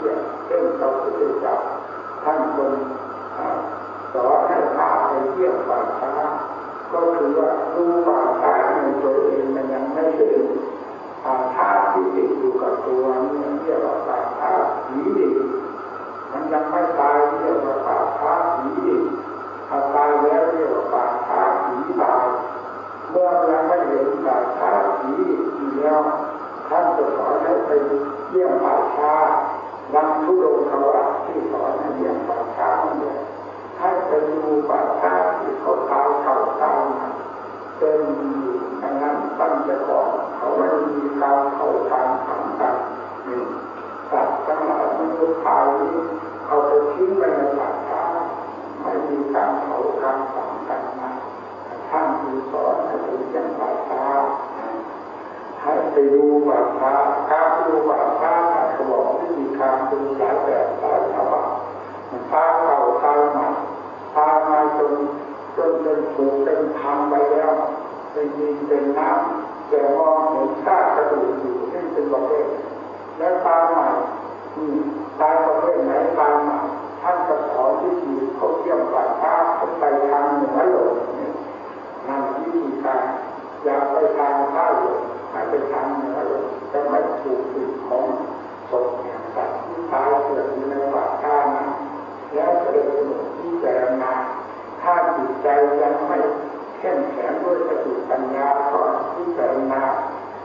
เียบเช่นเราพุทธเจ้าท่านคนสอนให้พาไปเที่ยวป่าช้าก็คือว่าดูป่าช้าในตัวเองมันยังไม่ถึงป่าช้าที่ติดอยู่กับตัวนี่เรียกว่าป่าช้าผีดิบมันยังไม่ตายเรียกว่าป่าช้าผีดิบถ้าตายแล้วเรียกว่าป่าช้าผีตายเมื่อยังไม่เห็นป่าช้าผีดิบแล้วท่านจะสอนให้ไปเยี่ยมป่าช้า ดังทุดงคำว่าที่สอนให้เยี่ยมป่าช้าเนี่ยให้ไปดูป่าช้าที่เขาตายเข่าตายเป็นดังนั้นตั้งแต่ก่อนเขาไม่มีการเขาทางขังกันสัตว์ทั้งหลายมนุษย์ตายนี้เอาไปทิ้งไว้ในป่าช้าไม่มีการเขาทางฝังกันมาท่านคือสอนให้ถึงจังป่าช้าให้ไปดูป่าช้าการดูป่าช้าท่านก็บอกวิ ธีการดูหลายแบบหลายฉบับตาเก่าตาใหม่ตาใหม่จนจนเป็นถูกเป็นทางไปแล้วเป็นดินเป็นน้ำแต่มองเห็นซากกระดูกอยู่นี่เป็นประเภทแล้วตาใหม่ตายประเภทไหนตาใหม่ท่านก็สอนวิธีเขาเยี่ยมป่าช้าไปทางเหนือลงนั่นวิธีการอย่าไปทางใต้ลงให้ไปทางเหนือลงจะไม่ถูกติดของศพแห่งสั ตว์ที่ตายเกิดอยู่ในป่าช้านั้นแล้วจะได้สนุกที่จรณาถ้าจิตใจยังไม่เข้มแข็งด้วยสติปัญญาก็ที่จรณา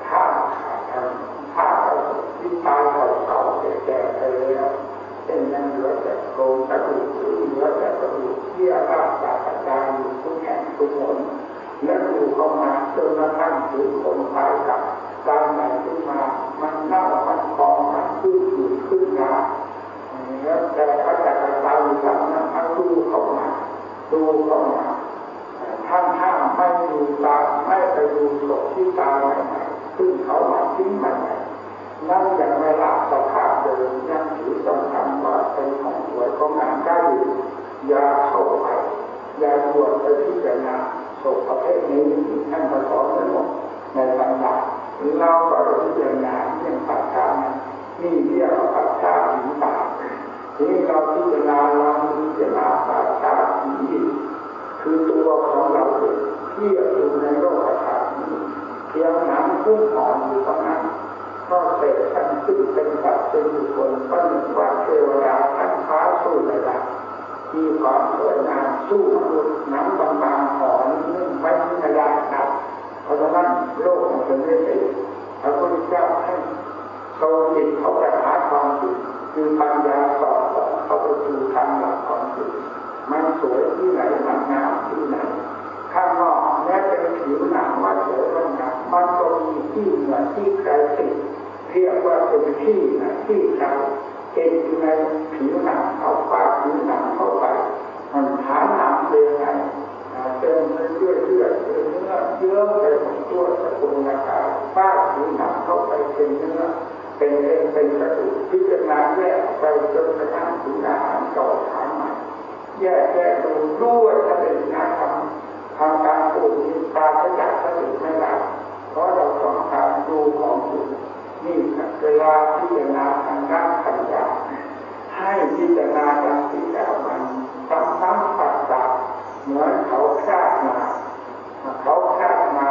ถ้าขาดทางถ้าเราที่ตายเก่าๆแก่ๆไปแล้วเป็นยังเหลือแต่โครงกระดูกหรือเหลือแต่กระดูกที่อาการตากระจายอยู่ทุกแห่งทุกหนและดูเข้ามาจนกระทั่งถึงคนตายกับการใหม่ขึ้นมา มันเน่ามันคองมันขึ้นขึ้นขึ้นมาแล้วแต่พระจักรพรรดิทำนั้นท่านดูเข้ามาดูเข้ามาท่านห้ามไม่ดูตาไม่ไปดูศพที่ตายใหม่ๆซึ่งเขามาทิ้งใหม่ๆนั่นยังไม่ละสภาพเดิมยังถือสำคัญว่าเป็นของสวยของงามได้อยู่อย่าเข้าไปอย่าดวดไปพิจารณาศพประเภทนี้ท่านมาสอนไว้งหมดในบรรดา เราก็พิจารณาเรื่องปัจจัยนี่เรียกว่าปัจจัยถึงตาทีนี้เราพิจารณาเราพิจารณาปัจจัยผีคือตัวของเราเองที่อยู่ในโลกธาตุนี้เพียงหนังหุ้มห่ออยู่ตรงนั้นก็เสร็จทันซึ่งเป็นสัตว์เป็นบุคคลก็หนึ่งว่าเทวดาท่านฟ้าสู้ไม่ได้มีความสวยงามสู้มนุษย์น้ำบางๆห่อนิ่มไม่ไม่ได้ครับ เพราะฉะนั้นโลกมันจะไม่เป็นพระพุทธเจ้าให้โตจิตเขาไปหาความจริงคือปัญญาสอบเขาไปดูทางหลักความจริงมันสวยที่ไหนมันงามที่ไหนข้างนอกแม้เป็นผิวหนังว่าสวยว่างามมันก็มีที่เหนือที่ใครติดเรียกว่าเป็นที่นะที่เราเอ็นอยู่ในผิวหนังเอาป้าผิวหนังเข้าไปมันฐาหนังเป็นไง เต็มไปด้วยเลือดเนื้อเยื่อไปหมดตัวสกุลนาการป้าผิวหนังเข้าไปเป็นเนื้อเป็นเอ็นเป็นกระดูกพิจารณาแยกไปจนกระทั่งถึงอาหารเก่าฐานใหม่แยกแยกดูด้วยถ้าเป็นงานทำทำการปลูกปลาขยักสติไม่ได้เพราะเราต้องการดูของจริงนี่เวลาพิจารณาทางด้านปัญญาให้พิจารณาอย่างที่แล้วมันซ้ำๆปัดปัด เหมือนเขาคาดมา เขาคาดมา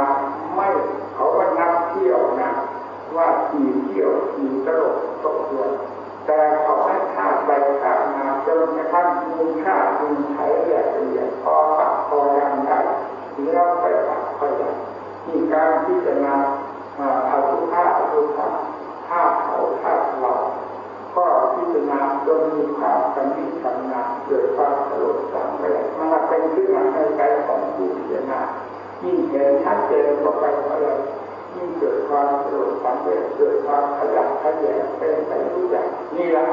ไม่เขาว่านับเที่ยวนะ ว่ากี่เที่ยวกี่ตลกตกเดือนแต่เขาให้คาดไปคาดมาจนกระทั่งมูลค่ามูลไถละเอียดพอปักพอยังได้แล้วไปปักไปยังมีการพิจารณาเอาทุกท่าอาทุกท่าท่าเขาท่าเรา ก็พิจารณาจนมีความกำนิชำนาญเกิดความสลดสังเวชมันเป็นขึ้นมาในใจของผู้พิจารณายิ่งเห็นชัดเจนก็ไปอะไรยิ่งเกิดความสลดสังเวชเกิดความขยันขยแยเป็นไปรู้จักนี่แหละ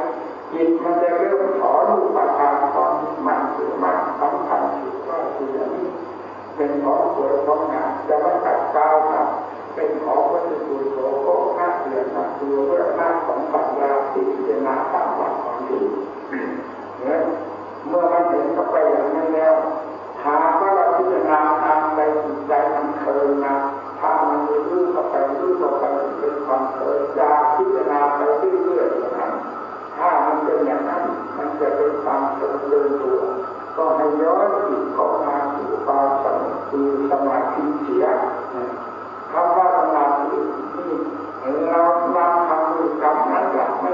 จิตมันจะเริ่มถอนรูปทานความมันถือมันสำคัญผิดว่าคือนี้เป็นของสวยของงามจะไม่ตัดกาวครับ เป็นของวัตถุโสโครกหน้าเสียหน้าตัวเรื่องหน้าของปัญญาที่พิจารณาตามหลักของจริงเนี่ยเมื่อมันเห็นก็ไปอย่างนั้นแล้วหาว่าเราพิจารณาทางใดจิตใจมันเคยนะถ้ามันรู้เข้าไปรู้เข้าไปเป็นความเคยจะพิจารณาไปเรื่อยๆอย่างนั้นถ้ามันเป็นอย่างนั้นมันจะเป็นความเจริญตัว ก็ให้ย้อนจิตเข้ามาสู่ความสงบคือสมาธิเสียคำว่าสมาธินี่ เรานำทำด้วยกรรมนั้นแหละไม่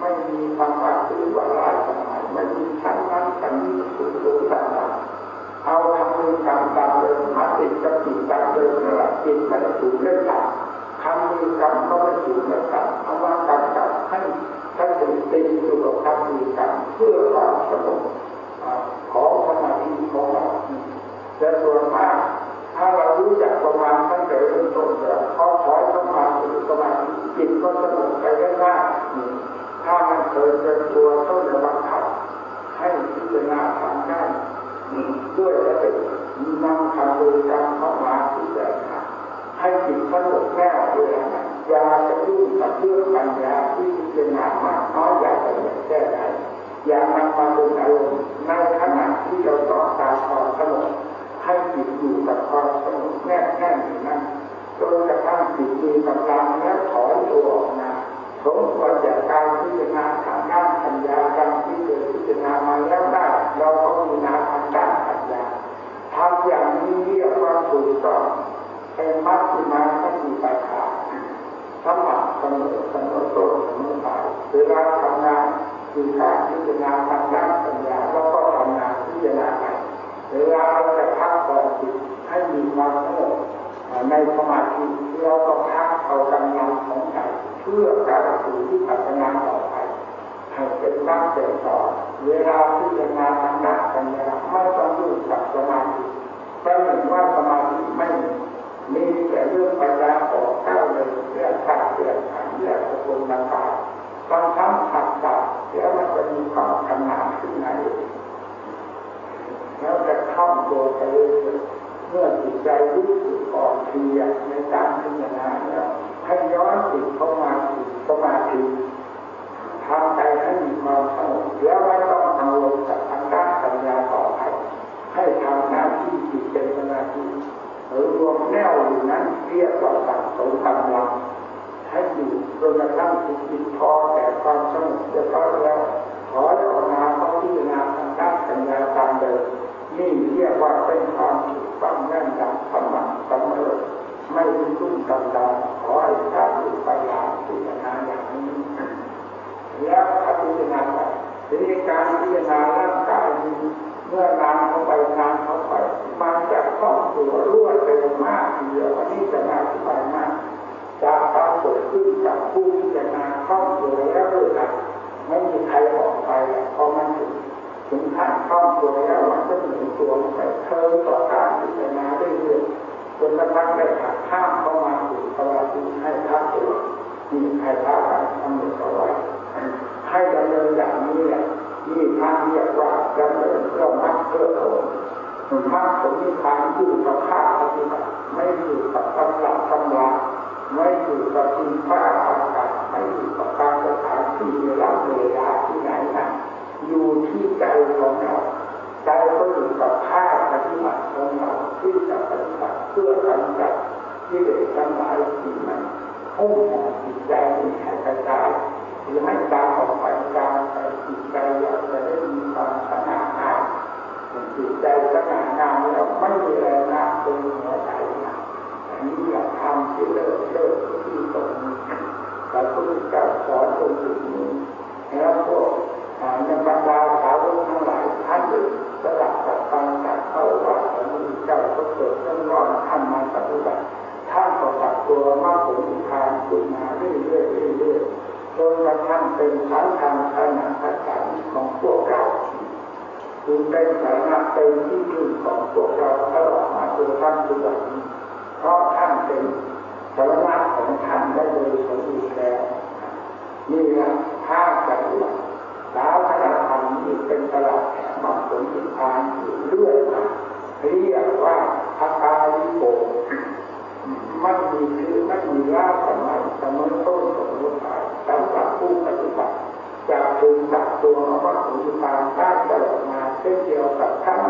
ไม่มีคำว่าคือว่าร้ายสมัยไม่มีชั้นนั้นชั้นนี้สูงสูงต่างๆเอาทำด้วยกรรมตามเดิมมาติดกับจิตตามเดิมนั่นแหละจิตไม่ได้สูงได้ต่ำคำมีกรรมก็ไม่สูงได้ต่ำเอาว่ากรรมกับให้ถ้าถึงติดอยู่กับคำมีกรรมเพื่อความสงบของสมาธิของเราแต่ส่วนมากถ้าเรารู้จักประมาณตั้งแต่เริ่มต้นแล้วพอถอยเข้ามา สมาธิจิตก็สงบไปได้มากถ้ามันเคยเป็นตัวต้นบังคับให้พิจารณาทางด้านด้วยสตินำคำบริกรรมเข้ามาพิจารให้จิตสงบแน่วเวลานั้นอย่าจะยุ่งกับเรื่องปัญญาที่พิจารณามากน้อยอย่างไปแก้ไขอย่านำมาเป็นอารมณ์ในขณะที่เราต้องการความสงบให้จิตอยู่กับความสงบแน่แน่อยู่นั้น จนกระทั่งจิตมีกำลังแล้วถอนตัวออกมาสมควรจากการพิจารณาทางด้านปัญญาดังที่เคยพิจารณามาแล้วได้เราก็มีนาทางด้านปัญญาทำอย่างนี้เรียกว่าถูกต้องเป็นมัชฌิมาสติปัฏฐานสมัครเสมอเสมอต้นเสมอปเวลาทำงานคือการพิจารณาทางด้านปัญญาแล้วก็ทำงานพิจารณาไปเวลาเราจะพักผ่อนจิตให้มีความสงบ ในสมาธิเราก็พักเอากำลังของใจเพื่อการสู่ที่พัฒนาต่อไปให้เป็นบ้านเป็นต่อเวลาพิจารณาทางด้านปัญญาไม่ต้องยุ่งกับสมาธิประหนึ่งว่าสมาธิไม่มีแต่เรื่องปัญญาออกก้าเลยเรื่องตัดเรื่องขันเรื่องสกุลต่างๆบางครั้งขัดตัดแล้วมันจะมีความขนาดขึ้นในแล้วจะเข้าตัวไปเรื่อย เมื่อจิตใจรู้สึกอ่อนเพลียในการพิจารณาแล้วให้ย้อนจิตเข้ามาสู่สมาธิทำใจให้มีความสงบแล้วไม่ต้องกังวลกับทางด้านปัญญาต่อไปให้ทำหน้าที่จิตเป็นสมาธิหรือรวมแนวอยู่นั้นเรียกว่าสังสมกำลังให้อยู่จนกระทั่งจิตจิตพอแต่ความสงบจะพอแล้วขอออกมาเขาพิจารณาทางด้านปัญญาตามเดิมนี่เรียกว่าเป็นความถูก ต้องแน่นยำสม่ำเสมอไม่มีรุ่งกำลังขอให้ท่านปัญญาพิจารณาอย่างนี้แล้วพิจารณาไปทีนี้การพิจารณาร่างกายนี้เมื่อนานเข้าไปนานเข้าไปมันจะคล่องตัวรั่วเร็วมากทีเดียววันนี้จะมาอธิบายมากจะปรากฏขึ้นกับผู้พิจารณาคล่องตัวแล้วด้วยกันไม่มีใครออกไปพอมันถึง ถึงขั้นคล่องตัวแล้วมันก็หมุนตัวไปเพิ่มต่อการพิจารณาเรื่อยๆจนกระทั่งได้หักข้ามเข้ามาสู่ภาวะที่ให้ท่าตัวมีใครพากันทำหนุนเอาไว้ให้ดำเนินอย่างนี้แหละนี่ท่านเรียกว่าดำเนินเพื่อมรรคเพื่อผลมรรคผลนิพพานอยู่กับภาคปฏิบัติไม่อยู่กับตำราตำราไม่อยู่กับทิงฟ้าอากาศไม่อยู่กับการสถานที่เวลาเวลาที่ไหนนะ อยู่ที่ใจของเราใจก็อยู่กับภาคปฏิบัติของเราที่จะปฏิบัติเพื่อกำจัดที่เด็กทั้งหลายที่มันหุ้มห่อจิตใจนี้ให้กระจายหรือให้ตามออกไปตาไปจิตใจอยากจะได้มีความสง่างามจิตใจสง่างามแล้วไม่มีอะไรงามเป็นหัวใจนะอันนี้อยากทำที่เลิศเลิศที่ตรงนี้พระพุทธเจ้าสอนตรงจุดนี้แล้วพวก ในบรรดาสาวกทั้งหลายท่านอื่นสลับกับฟังจากเขาว่าพระพุทธเจ้าก็เกิดเรื่องร้อนท่านมาปฏิบัติท่านก็ปรับตัวมาผลทานขึ้นมาเรื่อยๆเรื่อยๆจนกระทั่งเป็นฐานทางฐานฐานของพวกเราคือเป็นฐานะเป็นที่พึ่งของพวกเราตลอดมาจนท่านปัจจุบันเพราะท่านเป็นสาระของท่านได้โดยสมบูรณ์แล้วนี่แหละท่าปฏิบัติ สาวพระธรรมนี่เป็นตลาดมรรคผลนิพพานอยู่เรื่อยมาเรียกว่าอาการิโกมันมีคือมันมีรากสมัยสมัยต้นสมุทัยสำหรับผู้ปฏิบัติจะพึงจับตัวมรรคผลนิพพานได้ตลอดมาเช่นเดียวกับทั้ง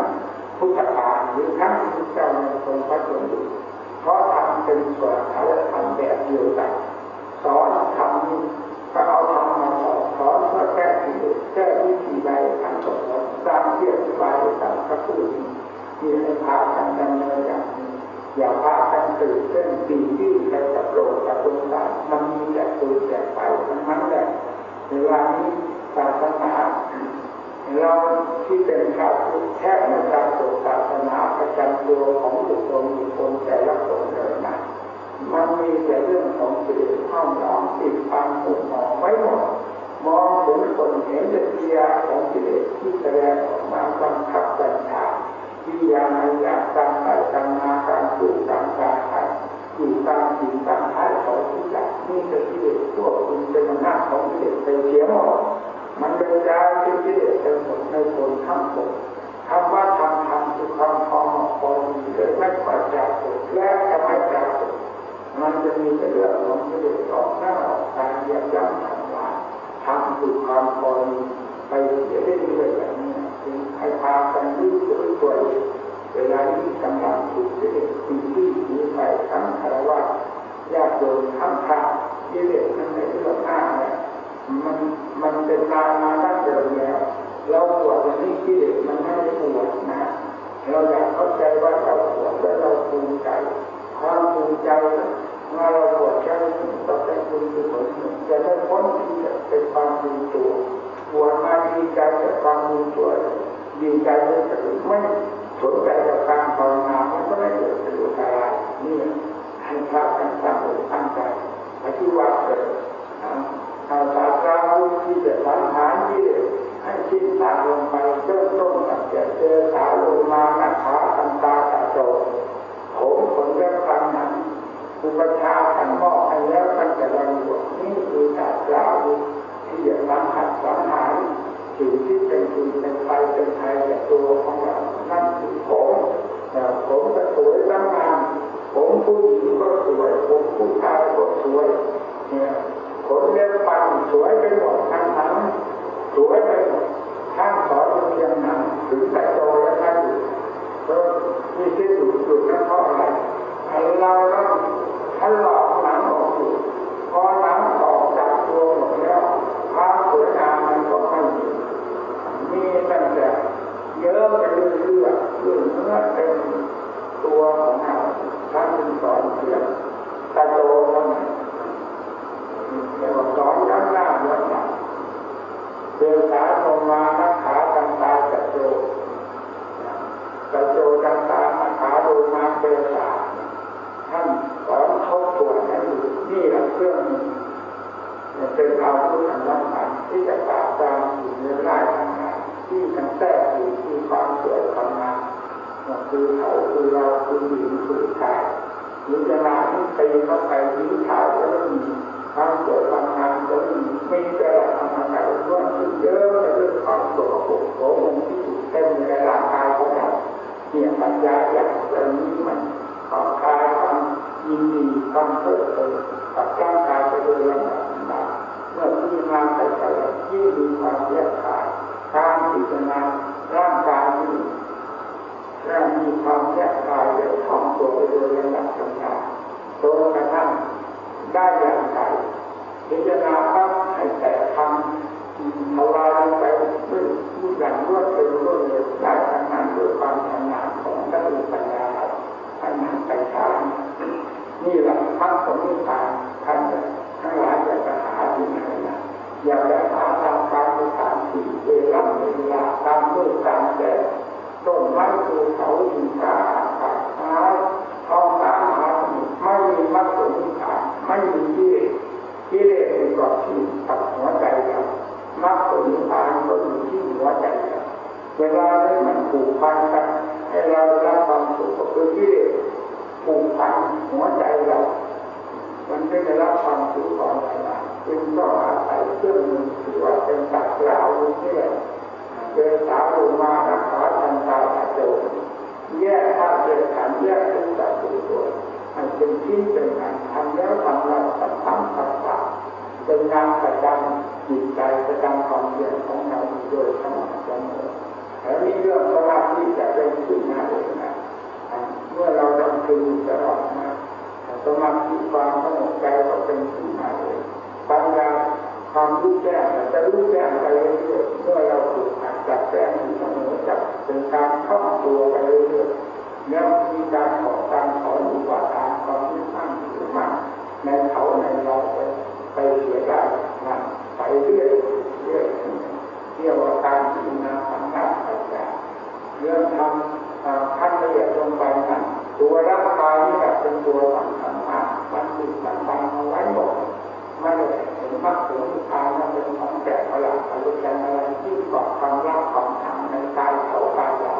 พุทธกาลหรือทั้งพุทธเจ้าในทรงพระชนอยู่เพราะทำเป็นส่วนเขาทำแบบเดียวกันสอนทำนี้ ก็เอาทำมาสอนสอนเพื่อแก้ที่แก้วิธีใดทางสอนตามเที่อธิบายตามพระพูดนี้ที่ให้พากันดำเนินอย่างนี้อย่าพากันตื่นเต้นตียื่ไปกับโลกกับดวงดาวมันมีแต่ตื่นแต่ไปทั้งนั้นแหละเวลานี้ศาสนาเราที่เป็นชาวแท้ในการตกศาสนาประจำตัวของบุคคลบุคคลแต่ละคนเมันมีแต่เรื่องของสิริห้อมหล้อมติดฟังหุ่นมองไว้หมดมองเห็นคนเห็นเดียของสิริที่แสดงออกมาบังคับบัญชาวิญญาณอยากการไปการมาการปลูกการการขายอยู่ตามสิ่งตามท้ายของทุกอย่างนี่คือที่เด็กพวคุณเป็นอำนาจของที่เด็กไปเสียหมดมันเป็นกายเป็นที่เด็กเป็นหมดในคนทั้งหมดคำว่าทำทำคือความพอพอดีเลยไม่ค่อยปรากและจะไม่ปราก มันจะมีแต่เรื่องของที่เด็กออกหน้าออกตาเยียบย่ำทำลายทำคือความพอดีไปเสียได้เรื่อยแบบนี้จึงให้พากันยืดตัวตัวเวลาที่กำลังถูกเด็กตีที่หนีไปทั้งคารวะญาติโยมทั้งพระยี่เด็กทั้งในเรื่องหน้าเนี่ยมันมันเป็นนานมาตั้งเดิมแล้วเราปวดอย่างนี้ที่เด็กมันไม่ได้ปวดนะเราอยากเข้าใจว่าเราปวดแล้วเราภูมิใจ ความภูมิใจเมื่อเราปวดแค่นี้ต่อไปคุณคือผลจะได้พ้นที่จะเป็นความดีตัวปวดมาดีใจกับความดีตัวดีใจเลยแต่ไม่สนใจกับการภาวนามันก็ไม่เกิดประโยชน์อะไรนี่ให้พระกันตั้งอกตั้งใจอธิวัตเกิดอาสาสาวุที่จะสังหารที่ให้ชิ้นตาลงไปเริ่มต้นกับเจเจอขาลงมาหน้าขาตันตาตะโจ ผมผลเรื่องฟังนั้นอุปชาท่านมอบให้แล้วตั้งแต่เราอยู่นี่คือศาสตราวุธที่จะสังหัดสังหารสิ่งที่เป็นคุณเป็นไฟเป็นไทยแต่ตัวของเรานั่นคือผมผมก็สวยตั้งงามผมผู้หญิงก็สวย ผมผู้ชายก็สวยเนี่ยขนเล็บปังสวยไปหมด คผลนิพพานไม่มีกิเลสกิเลสเป็นก่อนที่กับหัวใจเรามรรคผลาอยู่ที่หัวใจเราเวลาที่มันผูกพันกันให้เราได้ความสุขก็คือกิเลสผูกพันหัวใจเรา มันไม่ได้รับความสุขของอะไรจึงต้องอาศัยเครื่องมือที่ว่าเป็นตักกล่าวนี่แหละ เดินสาวลมารักษาทันตาตะโจแยกธาตุแยกขันแยกทุกข์จากตัวตัวมันเป็นที่เป็นงานทำแล้วทำแล้วทำทำทำทำเป็นงานประจำจิตใจประจำความเพียรของเราโดยสม่ำเสมอแล้วมีเรื่องสมาธิจะเป็นขึ้นมาเองนะเมื่อเราทำคือตลอดนะสมาธิความสงบใจก็เป็นขึ้นมาเองปัญญาความรู้แจ้งจะรู้แจ้งไปเรื่อยเมื่อเราฝึกหัด จับแจ้งอยู่เสมอจับเป็นการเข้าตัวไปเรื่อยๆแล้วมีการขอการขออุปทานความยึดมั่นถือมั่นในเขาในเราไปไปเสียได้นั่นไปเรื่อยเรื่อยเรียกว่าการพิจารณาทางด้านปัญญาเรื่องทำขั้นละเอียดลงไปนั้นตัวร่างกายนี่แหละเป็นตัวสำคัญมากมันติดมันบังเอาไว้หมดไม่ได้ มรรคผลนิพพานมันเป็นของแก่พลังอะไรกันอะไรที่เกาะความรักความชังในกายเขากายเรา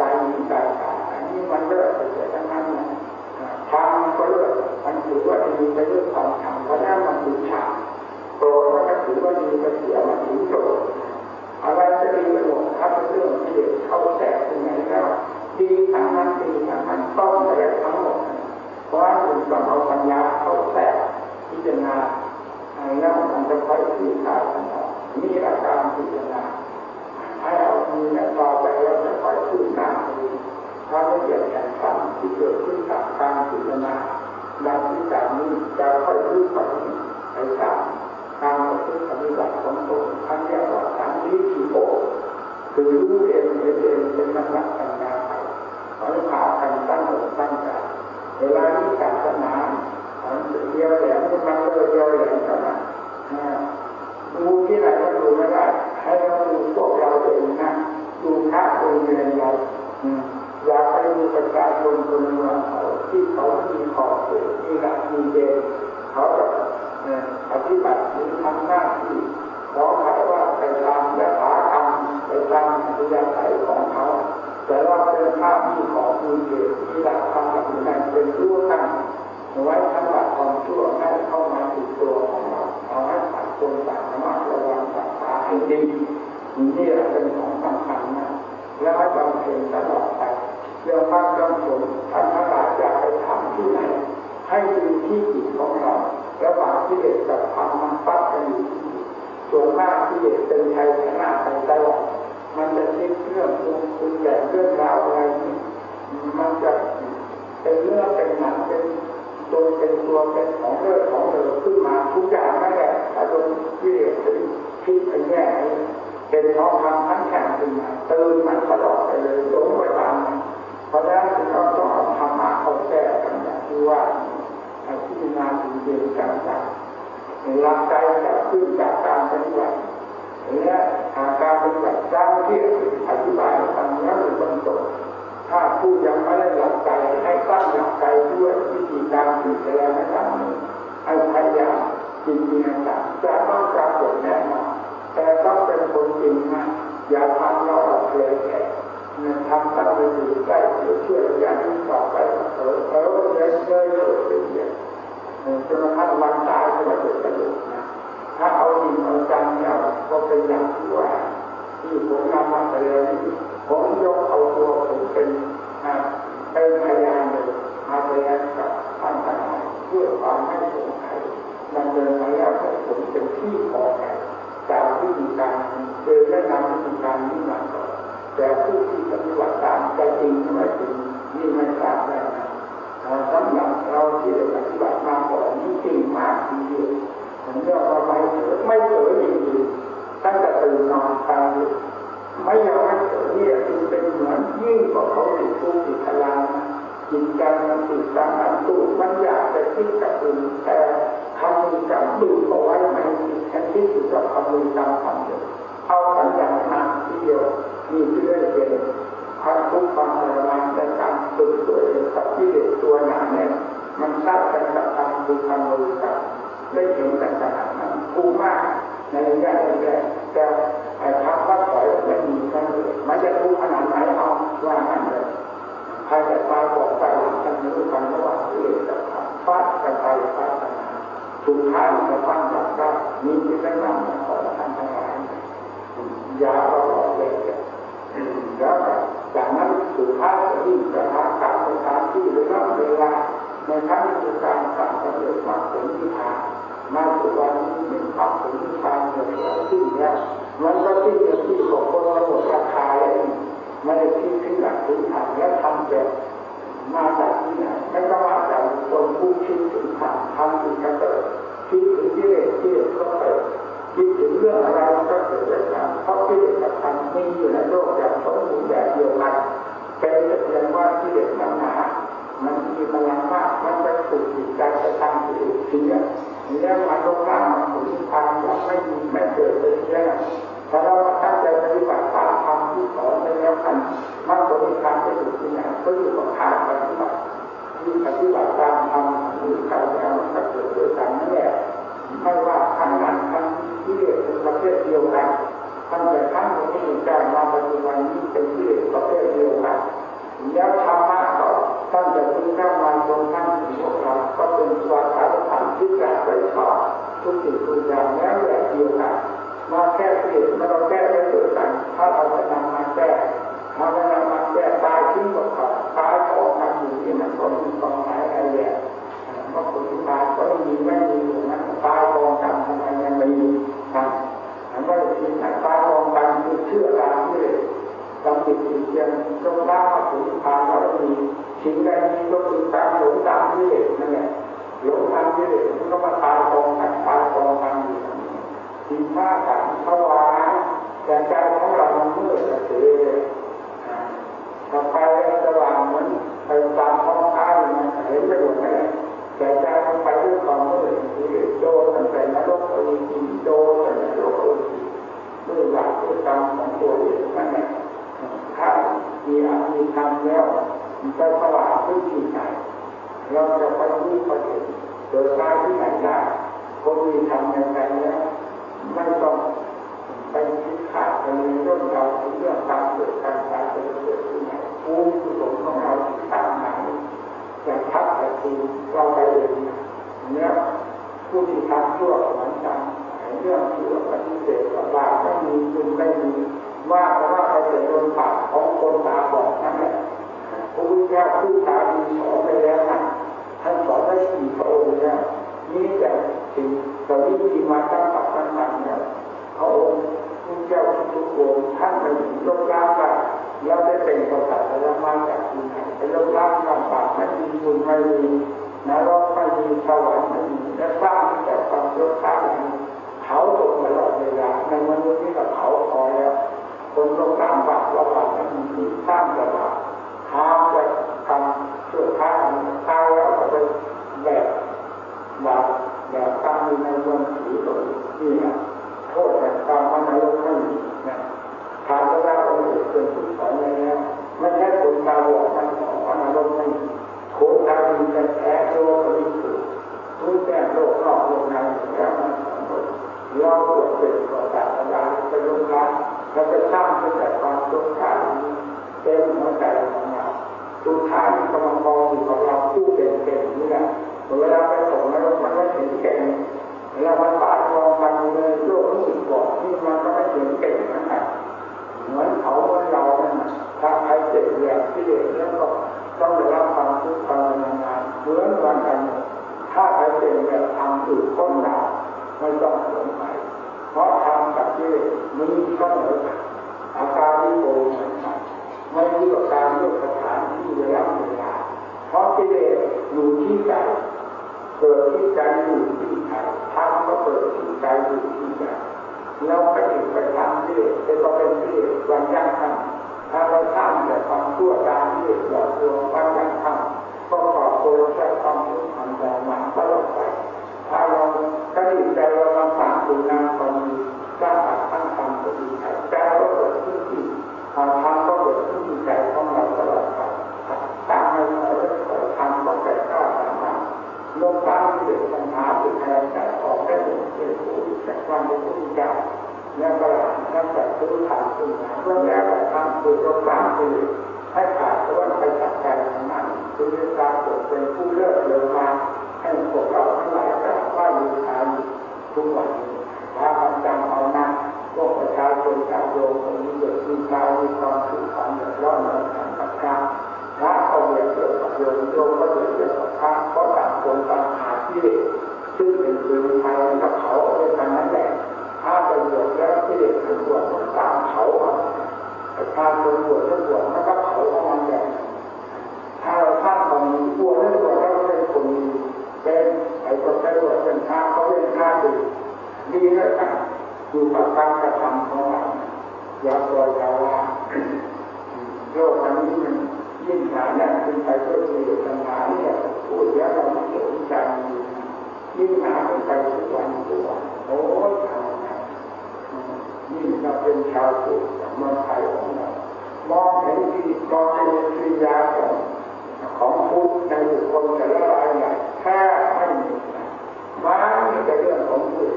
กายนี้กายกาอันนี้มันเลิกไปเสียทั้งนั้นนะทางก็เลิกมันถือว่าดีไปด้วยความชังเพราะนั้นมันถือชังโกรธมันถือว่าดีไปเสียมันถือโกรธอะไรจะดีไปหมดถ้าเป็นเรื่องที่เขาแทรกตรงไหนแล้วดีทั้งนั้นดีทั้งนั้นต้องอะไรทั้งหมดเพราะว่าคุณต้องเอาปัญญาเขาแทรกพิจารณา แล้วมันจะค่อยคลี่คลายกันออกมีอาการพิจารณาให้เอามีนี่ยต่อไปเราจะค่อยขึ้นหน้าดูถ้าไม่เกิดแข่งขันที่เกิดขึ้นจากการพิจารณาดังที่จากนี้จะค่อยขึ้ไปไปตามการประพฤติปฏิบัติของตนท่านเรียกว่าสันติทิโกคือรู้เองเห็นเองเป็นนักลักปัญญาไปขอให้พากันตั้งอกตั้งใจเวลาที่ศาสนาันเดียวแหลมมันเลยเดียวแหลมกันนะดูที่ไหนก็ดูไม่ได้ให้เราดูพวกเราเองนะดูพระดูเรียนเราอย่าไปดูประชาชนคนเมืองเขาที่เขามีขอบเขตมีหลักมีเกณฑ์เขาแบบปฏิบัติหรือทำหน้าที่เขาเขาว่าไปตามยถากรรมไปตามอัธยาศัยของเขาแต่เราเป็นภาพมีขอบมีเกณฑ์มีหลักธรรมหลักวินัยเป็นรู้ตั้ง ไว้ทั้งหลักความชั่วให้เข้ามาติดตัวของเราเอาให้ตัดตนตัดระมัดระวังรักษาให้ดีนี่เป็นของสำคัญนะแล้วให้บำเพ็ญตลอดไปเรื่องมรรคเรื่องผลท่านทั้งหลายอยาไปทำที่ไหนให้ดูที่จิตของเราระหว่างที่เด็กกับธรรมมันปั๊บกันอยู่ที่ส่วนมากที่เด็กเป็นชัยชนะไปตลอดมันจะคิดเรื่องคุณคุณแต่เรื่องราวอะไรนี่มันจะเป็นเรื่องเป็นหนังเป็น ตัวเป็นตัวเป็นของเรื่องของเดิมขึ้นมาทุกอย่างนั่นแหละถ้าโดนที่เด็กเป็นคิดไปแย่เป็นท้องคำทั้งแข็งขึ้นมาตื่นมันตลอดไปเลยหลงไปตามเพราะนั้นเราต้องเอาธรรมะเข้าแก้กันอย่างที่ว่าที่นาถึงเรียนกันจาหลักใจจะขึ้นจากการปฏิบัติและการปฏิบัติจ้างที่อธิบายทำนั้นเป็นต้นต้นถ้าผู้ยังไม่ได้หลักใจให้ตั้งหลักใจด้วย แสดงให้ฟังนี้ให้พยายามจริงจริงจังจะต้องปรากฏแน่นอนแต่ต้องเป็นคนจริงนะอย่าทำเราเอาเพลแก่ทำตั้งไปอยู่ใกล้เชื่ออย่างนี้ต่อไปเออเออเยอะเยอะเยอะเยอะจนกระทั่งวันตายก็จะเกิดประโยชน์นะถ้าเอาจริงเอาจังเนี่ยก็เป็นอย่างที่ว่าที่ผมนำมาแสดงผมยกเอาตัวผมเป็นเป็นพยานเลยมาแสดงกับ เพื่อความให้สงสัยดำเนินมาแล้วผมเป็นที่พอใจจากวิธีการโดยแนะนำวิธีการนี้มาก่อแต่ผู้ที่ปฏิบัติตามใจจริงไม่จริงนี่ไม่ทราบได้นะสำหรับเราที่ได้ปฏิบัติมาก่อนนี่จริงมากทีเดียวผมเรียกว่าไม่เผลอไม่เผลอจริงๆตั้งแต่ตื่นนอนตาไม่ยอมไม่เผลอเนี่ยจึงเป็นเหมือนยิ่งกว่าเขาติดคุกติดตาราง จิตใจมันติดตามอันตู้มันอยากจะคิดกับอื่นแต่คำมือกำดูเอาไว้ไม่ติดแค่ที่อยู่กับคำมือกำคำเดียวเอากันอย่างหนักทีเดียวนี่คือได้เป็นความทุกข์ความทรมานในการฝึกตัวเองกับที่เด็กตัวหนาเนี่ยมันสร้างกันกับคำคือคำมือกับได้เห็นกันขนาดนั้นกูมากในระยะแรกแต่ทำว่าถอยไม่มีกันเลยมันจะรู้ขนาดไหนเอาว่างั้นเลย ใครจะตายบอกไปหลังกันรู้กันระหว่างที่เด็กกับฟาดกันไปฟาดกันมาสุดท้ายจะฟังจากได้มีที่แนะนำของท่านทั้งหลายยาเราหลอกเลยแล้วจากนั้นสุดท้ายจะยิ่งจะหาการสถานที่หรือรับเวลาในทั้งคือการสั่งสำเร็จมาผลที่ทางมาสุดวันนี้เป็นภาพผลที่ทางเนี่ยที่เนี่ยมันก็ที่จะที่ของคนเรา และทำแบบมาจากที่ไหนไม่ก็มาจากคนผู้คิดถึงทางทำถึงกระเกิดคิดถึงที่เด็กที่เด็กก็เกิดคิดถึงเรื่องอะไรมันก็เกิดจากนั้นเพราะที่เด็กกับทำมีอยู่ในโลกอย่างสมบูรณ์แบบเดียวกันเป็นแต่เพียงว่าที่เด็กนำมามันมีพลังมากมันจะถูกจิตใจไปทำที่ถูกเสียแล้วมันลงล่างมันถึงทางแล้วไม่มีไม่เกิดเป็นแค่ถ้าเราตั้งใจปฏิบัติตาม ที่สอนไปแล้วกันมันก็มีทางไปอยู่ที่ไหนก็อยู่กับทางปฏิบัติที่ปฏิบัติตามธรรมหรือการแล้วมันก็เกิดด้วยกันนั่นแหละไม่ว่าทางนั้นทางที่เรียกเป็นประเภทเดียวกันท่านแต่ท่านที่มีการมาปฏิบัตินี้เป็นที่เรียกประเภทเดียวกันแล้วธรรมะก็ท่านจะพึ่งข้ามาตรงท่านถึงพวกเราก็เป็นสวาสาธรรมที่จะไปสอนทุกสิ่งทุกอย่างแล้วแบบเดียวกัน มาแก้เสียมาเราแก้ได้เกิดกันถ้าเราจะนำมาแก้ถ้าเรานำมาแก้ตายทิ้งกับเขาตายออกมาอยู่ที่มันก็มีความหมายอะไรเนี่เพราะคนที่ตายก็ไม่มีไม่มีอยู่นั้นตายกองกันทำไมยังไม่มีครับอันว่าทีนั้นตายกองกันคือเชื่อตามที่ทำจิตจิตยังจงรักมาถึงทางเรามีสิ่งใดมีก็คือตามหลงตามที่นั่นแหละหลงตามที่มันก็มาตายกองกันตายกองกันอยู่ ทีท่ากันสว่างแต่ใจของเรามันมืดเสียถ้าไปสว่างเหมือนไปตามท้องฟ้ามันเห็นไปหมดเลยแต่ใจมันไปด้วยความมืดโดนตั้งแต่นรกอวิจีโดนตั้งแต่นรกอวิจีด้วยหลักด้วยกรรมของตัวเองนั่นแหละถ้ามีอามีธรรมแล้วมันจะสว่างขึ้นที่ไหนเราจะไปรู้ประเด็นโดยการที่ไหนได้คนมีธรรมในใจแล้วไม่ต้องไปคิดขาดไป เรื่องเราเรื่องการเกิดการตายจะเกิดที่ไหนภูมิกุศลของเราตามหาจะทักแต่ทีเราไปเองเนี่ยผู้ที่ทำชั่วเหมือนกันเรื่องที่ว่าปฏิเสธกับาปไม่มีคุณไม่มีว่าแต่ว่าไปจะโดนปากของคนตาบอดนั่นแหละคระพุทธเจ้าผู้ตาดีสอนไปแล้วนะท่านสอนได้สี่พระองค์แล้วนี่แต่สิ่งตอนนี้ที่มาตั้งปักตั้งตังเนี่ยพระองค์ พระเจ้าทุกๆองท่านไม่ถึงลบล้างว่าเราได้เป็นประสาทล้วมาจากที่ไหนไปลบล้างลำบากไม่มีบุญไม่มีนรกไม่มีสวรรค์ไม่มีและสร้างแต่ความยศข้างเผาตกตลอดเวลาในมนุษย์นี่ก็เผาพอแล้วคนลงล้างบาปเราบาปไม่มีสร้างแต่บาปทำจะทำเชั่วท้าตาแล้วก็ไปแบกบาปแบบกรรมอยู่ในเมืองผีเลยนี่นะ โทษแห่งกรรมมันนรกไม่มีนะทานพระองค์เป็นผู้สอนแล้วไม่ใช่คนตาบอดมันสอนว่านรกไม่มีคนตาดีแต่แท้โลกก็มีสุขรู้แจ้งโลกนอกโลกในแล้วมันสอนเราเราปวดเป็นประสาทดาไปลงล้างเราจะสร้างขึ้นแต่ความสงสารเต็มหัวใจของเราสุดท้ายมันกำลังมองอยู่กับเราผู้เป็นเก่งนี่แหละเวลาไปส่งนรกมันก็เห็นเก่ง เวลามันปาดมองมันเลยโลกรู้สึกบอกนี่มันก็ไม่เห็นเก่งนะครับเหมือนเขาเหมือนเราเนี่ยถ้าใครเจ็บแย่ที่เด็กแล้วก็ต้องได้รับความทุกข์ความทำงานเหมือนกันกันถ้าใครเจ็บแบบทำถูกต้นดาวไม่ต้องสงสัยเพราะทำกับที่มีก็เหมือนอาการที่โกงเหมือนกันไม่รู้กับการเลือกสถ เราไปถึงไปทำกิเลสเป็นก็เป็นกิเลสวันยังทำถ้าเราทำแต่ความชั่วตามกิเลสหลอกลวงวันยังทำก็ก่อโกรธความทุกข์ความทรมานตลอดไปถ้าเรากระดิ่งใจเราลำบากคุณงามความดีสร้างอัตตั้งธรรมก็ดีใจก็เกิดขึ้นที่ความทำก็เกิดขึ้นที่ใจของเราตลอดไปตามให้เราได้ทำก็แก่กล้าสามารถลงตั้งที่เด็ก จากความเป็นผู้ใจแล้วก็นั่นแต่ผู้ทำขึ้นมาเมื่อแล้วก็ทำคือลงตั้งคือให้ขาดเพราะว่าไปจับใจทางนั้นคือการเกิดเป็นผู้เลิศเลอมาให้พวกเราทั้งหลายกราบไหว้บูชาทุกวันพาความจำเอานะพวกประชาชนชาวโลกคนนี้เกิดมีกายมีความสุขความเดือดร้อนในทางกับการพระเอาเรียนเกิดกับโยมโยมก็เดือดเกิดกับพระเพราะต่างคนต่างหาที่ ซึ่งเป็นคือไทยกับเขาเป็นกันนั่นแหละถ้าไปบวชแล้วที่เด็กไปบวชต้องตามเขาประชาชนบวชแล้วบวชแล้วก็เขาเอามันแบบถ้าเราสร้างความมีบวชแล้วบวชแล้วเป็นคนดีเป็นไอ้คนได้บวชเป็นพระเขาเป็นพระดีดีแล้วกันอยู่กับการกระทำของเราอย่าปล่อยยาวาโลกอันนี้มันยิ่งหนาแน่นขึ้นไปก็มีปัญหาเนี่ยพูดแล้วเราไม่สนใจ ยิ่งหนาขึ้นไปทุกวันทุกวันโอ้ยทำไงนี่เราเป็นชาวพุทธเมืองไทยของเรามองเห็นที่มองเห็นวิญญาของของพุทธในบุคคลแต่ละรายเนี่แค่ไม่มีมามีแต่เรื่องของพุทธ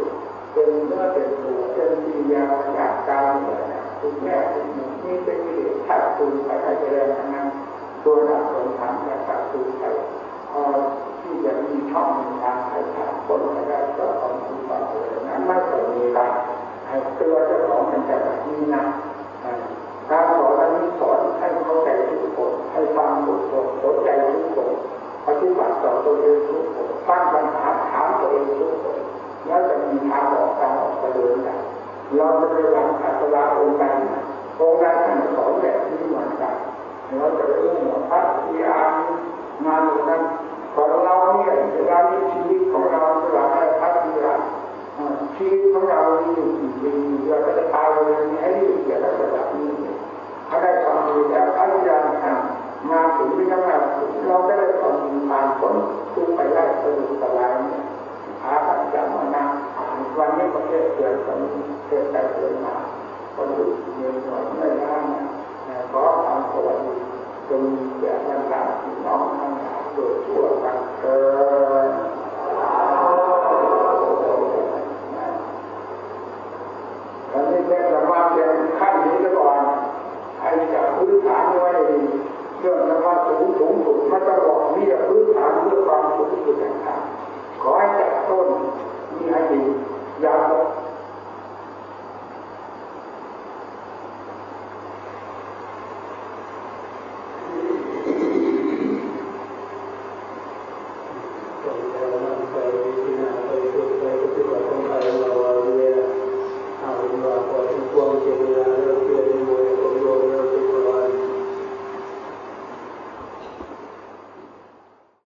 เป็นเนื้อเป็นตัวเป็นวิญญาจากการเนี่ยทุกแง่ทุกมุมนี่เป็นกิเลสทัดตุนไปให้แสดงทั้งนั้นตัวนักสนทานและทัดตุนไปพอ ที่จะมีช่องมีทางให้ทางคนไม่ได้ก็เอาคุณฟังเลยนั้นไม่เคยมีการให้ตือนเจ้าของเป็นแบบนี้นะการสอนนี้สอนให้เข้าใจทุกคนให้ฟังทุกคนสนใจทุกคนปฏิบัติต่อตัวเองทุกคนตั้งปัญหาถามตัวเองทุกคนแล้วจะมีทางออกทางออกไปเลยนะเราจะไปหวังอัตราองค์ใดองค์ใดท่านสอนแบบนี้เหมือนกันเราจะเรื่องของพัฒนาางานนั้น ของเราเนี่ยเวลานี้ชีวิตของเราเวลาให้พัฒนาชีวิตของเรามีอยู่กี่ปีเราจะตายเลยให้อยู่เกี่ยวกับระดับนี้ถ้าได้ความดีแล้วพัฒนาทำมาถึงที่นั่นเราก็ได้ความดีผ่านพ้นทุกไปได้สะดวกสบายเนี่ยหาปัจจัยมานะวันนี้ประเทศเกิดคนเกิดไปเกิดมาคนรู้เงินหน่อยไม่ได้นะขอความสวัสดีจงมีแก่บรรดาพี่น้องทั้งหลาย โดยทั่วกันเถิดอันนี้เป็นธรรมะเพียงขั้นนี้ก่อนให้จับพื้นฐานไว้ดีเรื่องธรรมะสูงสูงสุดไม่ต้องบอกนี่พื้นฐานเพื่อความสูงสุดต่างๆขอให้จับต้นนี่ให้ดีอย่า